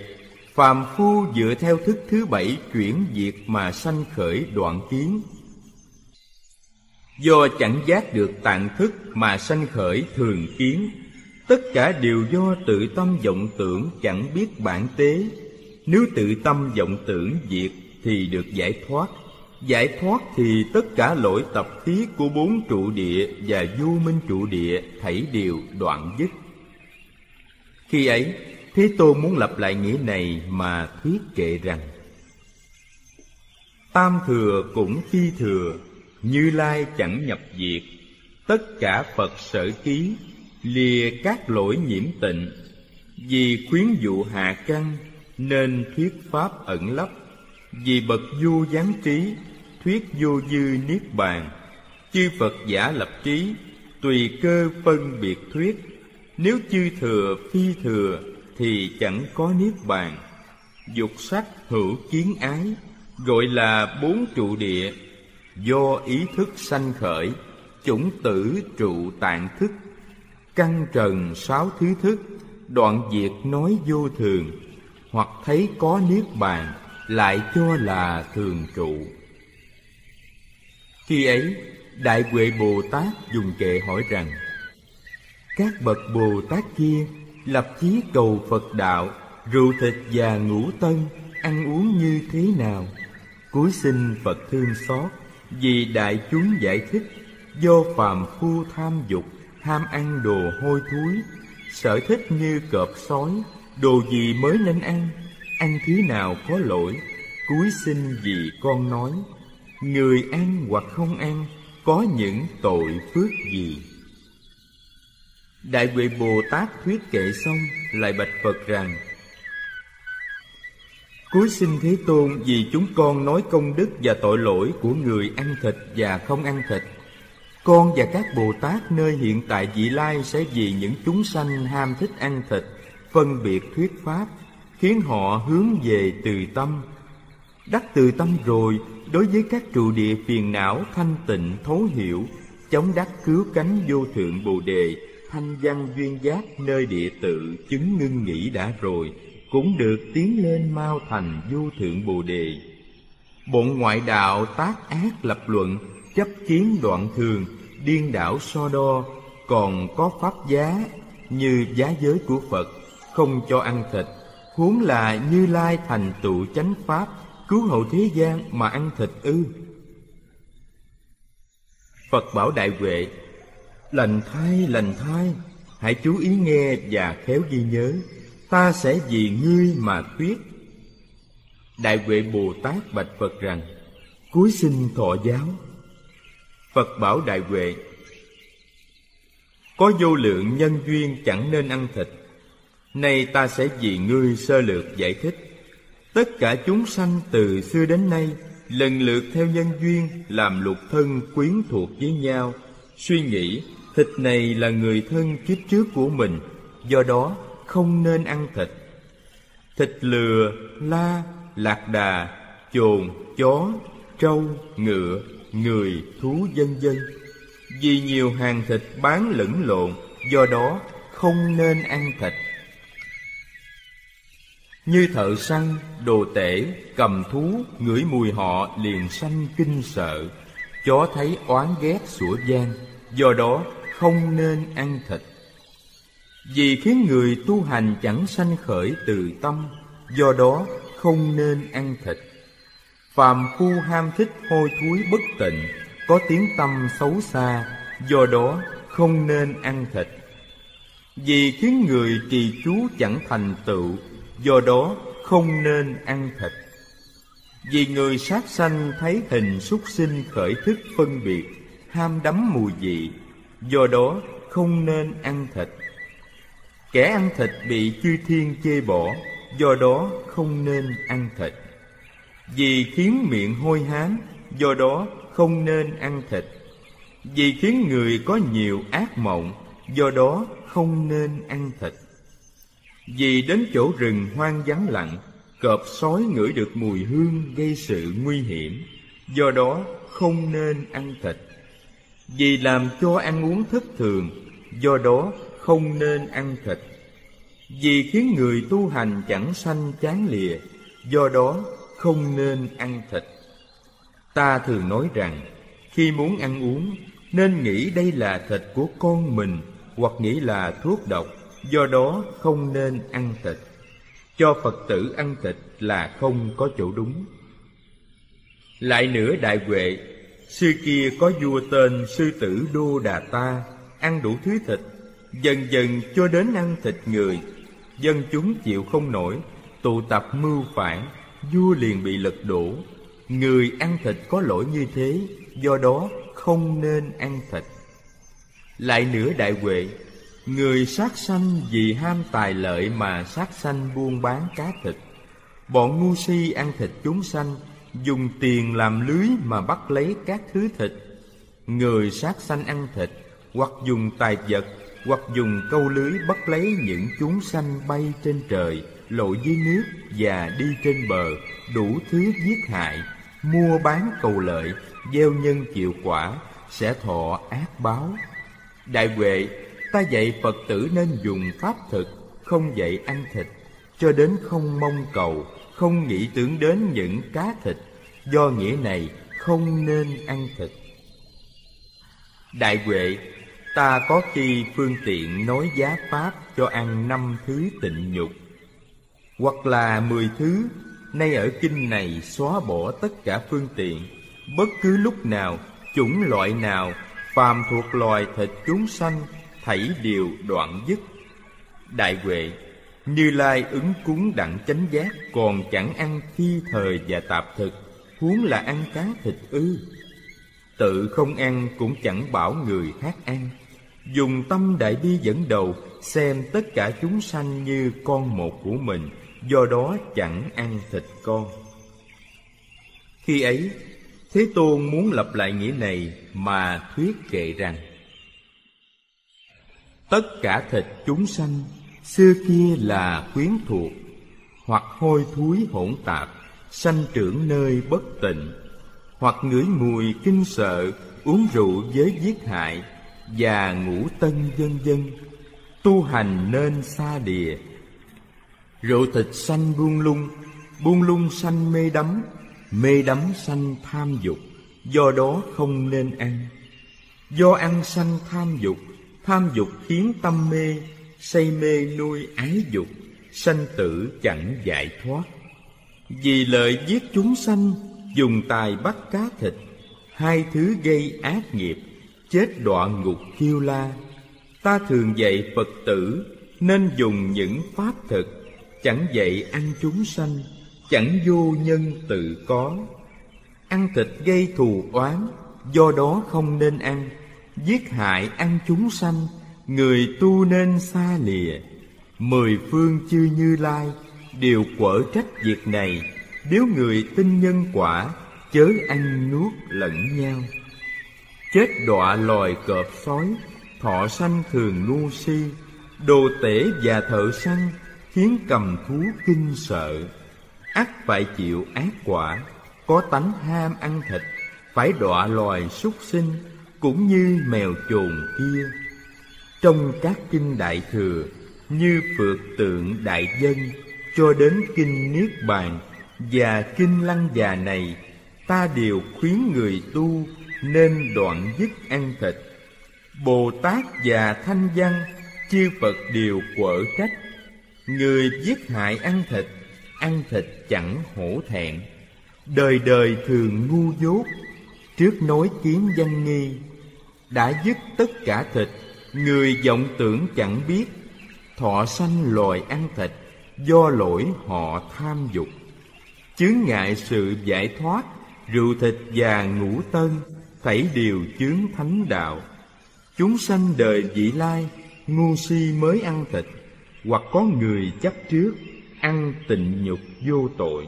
phàm phu dựa theo thức thứ bảy chuyển diệt mà sanh khởi đoạn kiến. Do chẳng giác được tạng thức mà sanh khởi thường kiến, tất cả đều do tự tâm vọng tưởng chẳng biết bản tế nếu tự tâm vọng tưởng diệt thì được giải thoát. Giải thoát thì tất cả lỗi tập khí của bốn trụ địa và vô minh trụ địa thảy đều đoạn dứt. Khi ấy Thế Tôn muốn lặp lại nghĩa này mà thuyết kệ rằng Tam thừa cũng phi thừa, Như Lai chẳng nhập diệt, Tất cả Phật sở ký, lìa các lỗi nhiễm tịnh, Vì khuyến dụ hạ căn, nên thuyết Pháp ẩn lấp, Vì bậc vô gián trí, thuyết vô dư niết bàn, Chư Phật giả lập trí, tùy cơ phân biệt thuyết, Nếu chư thừa phi thừa, thì chẳng có niết bàn. Dục sắc hữu kiến ái gọi là bốn trụ địa. Do ý thức sanh khởi chủng tử trụ tạng thức. Căn trần sáu thứ thức đoạn diệt nói vô thường hoặc thấy có niết bàn lại cho là thường trụ khi ấy đại huệ bồ tát dùng kệ hỏi rằng các bậc bồ tát kia lập chí cầu Phật đạo, rượu thịt và ngũ tân, ăn uống như thế nào? Cúi xin Phật thương xót, vì đại chúng giải thích, do phàm phu tham dục, ham ăn đồ hôi thối, sở thích như cọp sói, đồ gì mới nên ăn, ăn thứ nào có lỗi, cúi xin vì con nói, người ăn hoặc không ăn, có những tội phước gì? Đại Huệ Bồ Tát thuyết kệ xong lại bạch Phật rằng Cuối xin Thế Tôn vì chúng con nói công đức và tội lỗi của người ăn thịt và không ăn thịt. Con và các Bồ Tát nơi hiện tại vị lai sẽ vì những chúng sanh ham thích ăn thịt Phân biệt thuyết pháp, Khiến họ hướng về từ tâm. Đắc từ tâm rồi, Đối với các trụ địa phiền não thanh tịnh, thấu hiểu, Chống đắc cứu cánh vô thượng Bồ Đề, thanh văn duyên giác nơi địa tự chứng ngưng nghĩ đã rồi, cũng được tiến lên mau thành vô thượng bồ đề. Bọn ngoại đạo tác ác lập luận, chấp kiến đoạn thường, điên đảo so đo, còn có pháp giá như giá giới của phật không cho ăn thịt huống là Như Lai thành tựu chánh pháp, cứu hộ thế gian mà ăn thịt ư? Phật bảo Đại Huệ, lành thai, lành thai, hãy chú ý nghe và khéo ghi nhớ, ta sẽ vì ngươi mà thuyết. Đại Huệ Bồ Tát bạch Phật rằng, cúi xin thọ giáo. Phật bảo Đại Huệ, có vô lượng nhân duyên chẳng nên ăn thịt Nay ta sẽ vì ngươi sơ lược giải thích. Tất cả chúng sanh từ xưa đến nay Lần lượt theo nhân duyên Làm lục thân quyến thuộc với nhau. Suy nghĩ thịt này là người thân kiếp trước của mình Do đó không nên ăn thịt. Thịt lừa, la, lạc đà, chồn, chó, trâu, ngựa, người, thú vân vân. Vì nhiều hàng thịt bán lẫn lộn Do đó không nên ăn thịt. Như thợ săn, đồ tể, cầm thú Ngửi mùi họ liền sanh kinh sợ. Chó thấy oán ghét sủa gian Do đó không nên ăn thịt. Vì khiến người tu hành chẳng sanh khởi từ tâm Do đó không nên ăn thịt. Phàm phu ham thích hôi thối bất tịnh có tiếng tâm xấu xa, do đó không nên ăn thịt. Vì khiến người trì chú chẳng thành tựu, do đó không nên ăn thịt. Vì người sát sanh thấy hình súc sinh khởi thức phân biệt, ham đắm mùi vị, do đó không nên ăn thịt. Kẻ ăn thịt bị chư thiên chê bỏ, do đó không nên ăn thịt. Vì khiến miệng hôi hám, do đó không nên ăn thịt vì khiến người có nhiều ác mộng do đó không nên ăn thịt vì đến chỗ rừng hoang vắng lặng, cọp sói ngửi được mùi hương gây sự nguy hiểm. Do đó, không nên ăn thịt. Vì làm cho ăn uống thất thường, do đó không nên ăn thịt. Vì khiến người tu hành chẳng sanh chán lìa, do đó không nên ăn thịt. Ta thường nói rằng, Khi muốn ăn uống, Nên nghĩ đây là thịt của con mình, Hoặc nghĩ là thuốc độc. Do đó không nên ăn thịt. Cho Phật tử ăn thịt là không có chỗ đúng. Lại nữa đại huệ, Xưa kia có vua tên sư tử Đô Đà Ta, Ăn đủ thứ thịt, Dần dần cho đến ăn thịt người. Dân chúng chịu không nổi, Tụ tập mưu phản, Vua liền bị lật đổ. Người ăn thịt có lỗi như thế, Do đó không nên ăn thịt. Lại nữa đại huệ Người sát sanh vì ham tài lợi mà sát sanh buôn bán cá thịt. Bọn ngu si ăn thịt chúng sanh, Dùng tiền làm lưới mà bắt lấy các thứ thịt. Người sát sanh ăn thịt, Hoặc dùng tài vật, Hoặc dùng câu lưới bắt lấy những chúng sanh bay trên trời, Lội dưới nước và đi trên bờ, Đủ thứ giết hại, mua bán cầu lợi, gieo nhân chịu quả, sẽ thọ ác báo. Đại huệ ta dạy phật tử nên dùng pháp thực không dạy ăn thịt cho đến không mong cầu không nghĩ tưởng đến những cá thịt. Do nghĩa này không nên ăn thịt. Đại huệ ta có khi phương tiện nói giá pháp cho ăn năm thứ tịnh nhục hoặc là mười thứ. Nay ở kinh này xóa bỏ tất cả phương tiện. Bất cứ lúc nào, chủng loại nào Phàm thuộc loài thịt chúng sanh Thảy đều đoạn dứt. Đại Huệ, Như Lai ứng cúng đặng chánh giác, Còn chẳng ăn phi thời và tạp thực, Huống là ăn cá thịt ư. Tự không ăn cũng chẳng bảo người khác ăn. Dùng tâm đại bi dẫn đầu, Xem tất cả chúng sanh như con một của mình, do đó chẳng ăn thịt con. Khi ấy, thế tôn muốn lập lại nghĩa này mà thuyết kệ rằng tất cả thịt chúng sanh, xưa kia là quyến thuộc, hoặc hôi thối hỗn tạp, sanh trưởng nơi bất tịnh, hoặc ngửi mùi kinh sợ, uống rượu với giết hại, và ngủ tân vân vân tu hành nên xa địa. Rượu thịt sanh buông lung Buông lung sanh mê đắm Mê đắm sanh tham dục, Do đó không nên ăn. Do ăn sanh tham dục Tham dục khiến tâm mê, Say mê nuôi ái dục, sanh tử chẳng giải thoát. Vì lợi giết chúng sanh, dùng tài bắt cá thịt, hai thứ gây ác nghiệp, chết đọa ngục kiêu la. Ta thường dạy phật tử nên dùng những pháp thực, chẳng dạy ăn chúng sanh, chẳng vô nhân tự có. Ăn thịt gây thù oán, do đó không nên ăn giết hại ăn chúng sanh, người tu nên xa lìa. Mười phương chư như lai đều quở trách việc này. Nếu người tin nhân quả, chớ ăn nuốt lẫn nhau. Chết đọa loài cọp sói, thọ sanh thường ngu si. Đồ tể và thợ săn khiến cầm thú kinh sợ. Ắt phải chịu ác quả, có tánh ham ăn thịt, phải đọa loài súc sinh cũng như mèo chồn kia. Trong các kinh đại thừa, như phượt tượng đại dân, cho đến kinh niết bàn và kinh lăng già này, ta đều khuyến người tu nên đoạn dứt ăn thịt. Bồ tát và thanh văn, chư phật đều quở trách, người giết hại ăn thịt ăn thịt chẳng hổ thẹn. Đời đời thường ngu dốt, trước nói kiến văn nghi đã dứt tất cả thịt. Người vọng tưởng chẳng biết, thọ sanh loài ăn thịt, do lỗi họ tham dục. Chướng ngại sự giải thoát, rượu thịt và ngũ tân, thảy đều chướng thánh đạo. Chúng sanh đời vị lai, ngu si mới ăn thịt, hoặc có người chấp trước, ăn tịnh nhục vô tội.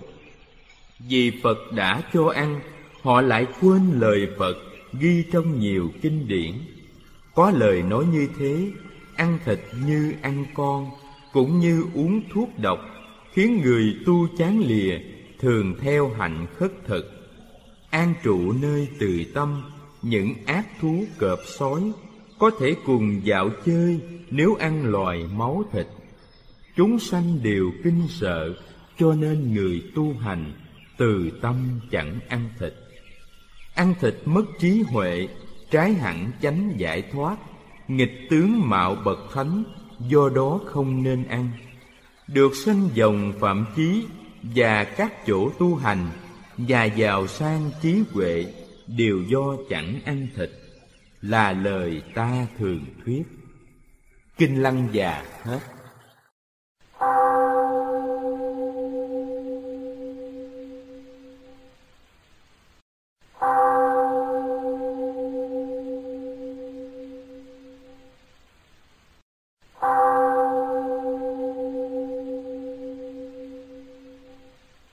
Vì phật đã cho ăn, họ lại quên lời phật ghi trong nhiều kinh điển. Có lời nói như thế, ăn thịt như ăn con, cũng như uống thuốc độc, khiến người tu chán lìa, thường theo hạnh khất thực. An trụ nơi từ tâm, những ác thú cọp sói, có thể cùng dạo chơi nếu ăn loài máu thịt. Chúng sanh đều kinh sợ, cho nên người tu hành từ tâm chẳng ăn thịt ăn thịt mất trí huệ, trái hẳn chánh giải thoát. Nghịch tướng mạo bậc thánh, do đó không nên ăn. Được sanh dòng phạm chí và các chỗ tu hành và giàu sang trí huệ đều do chẳng ăn thịt, là lời ta thường thuyết. Kinh lăng già hết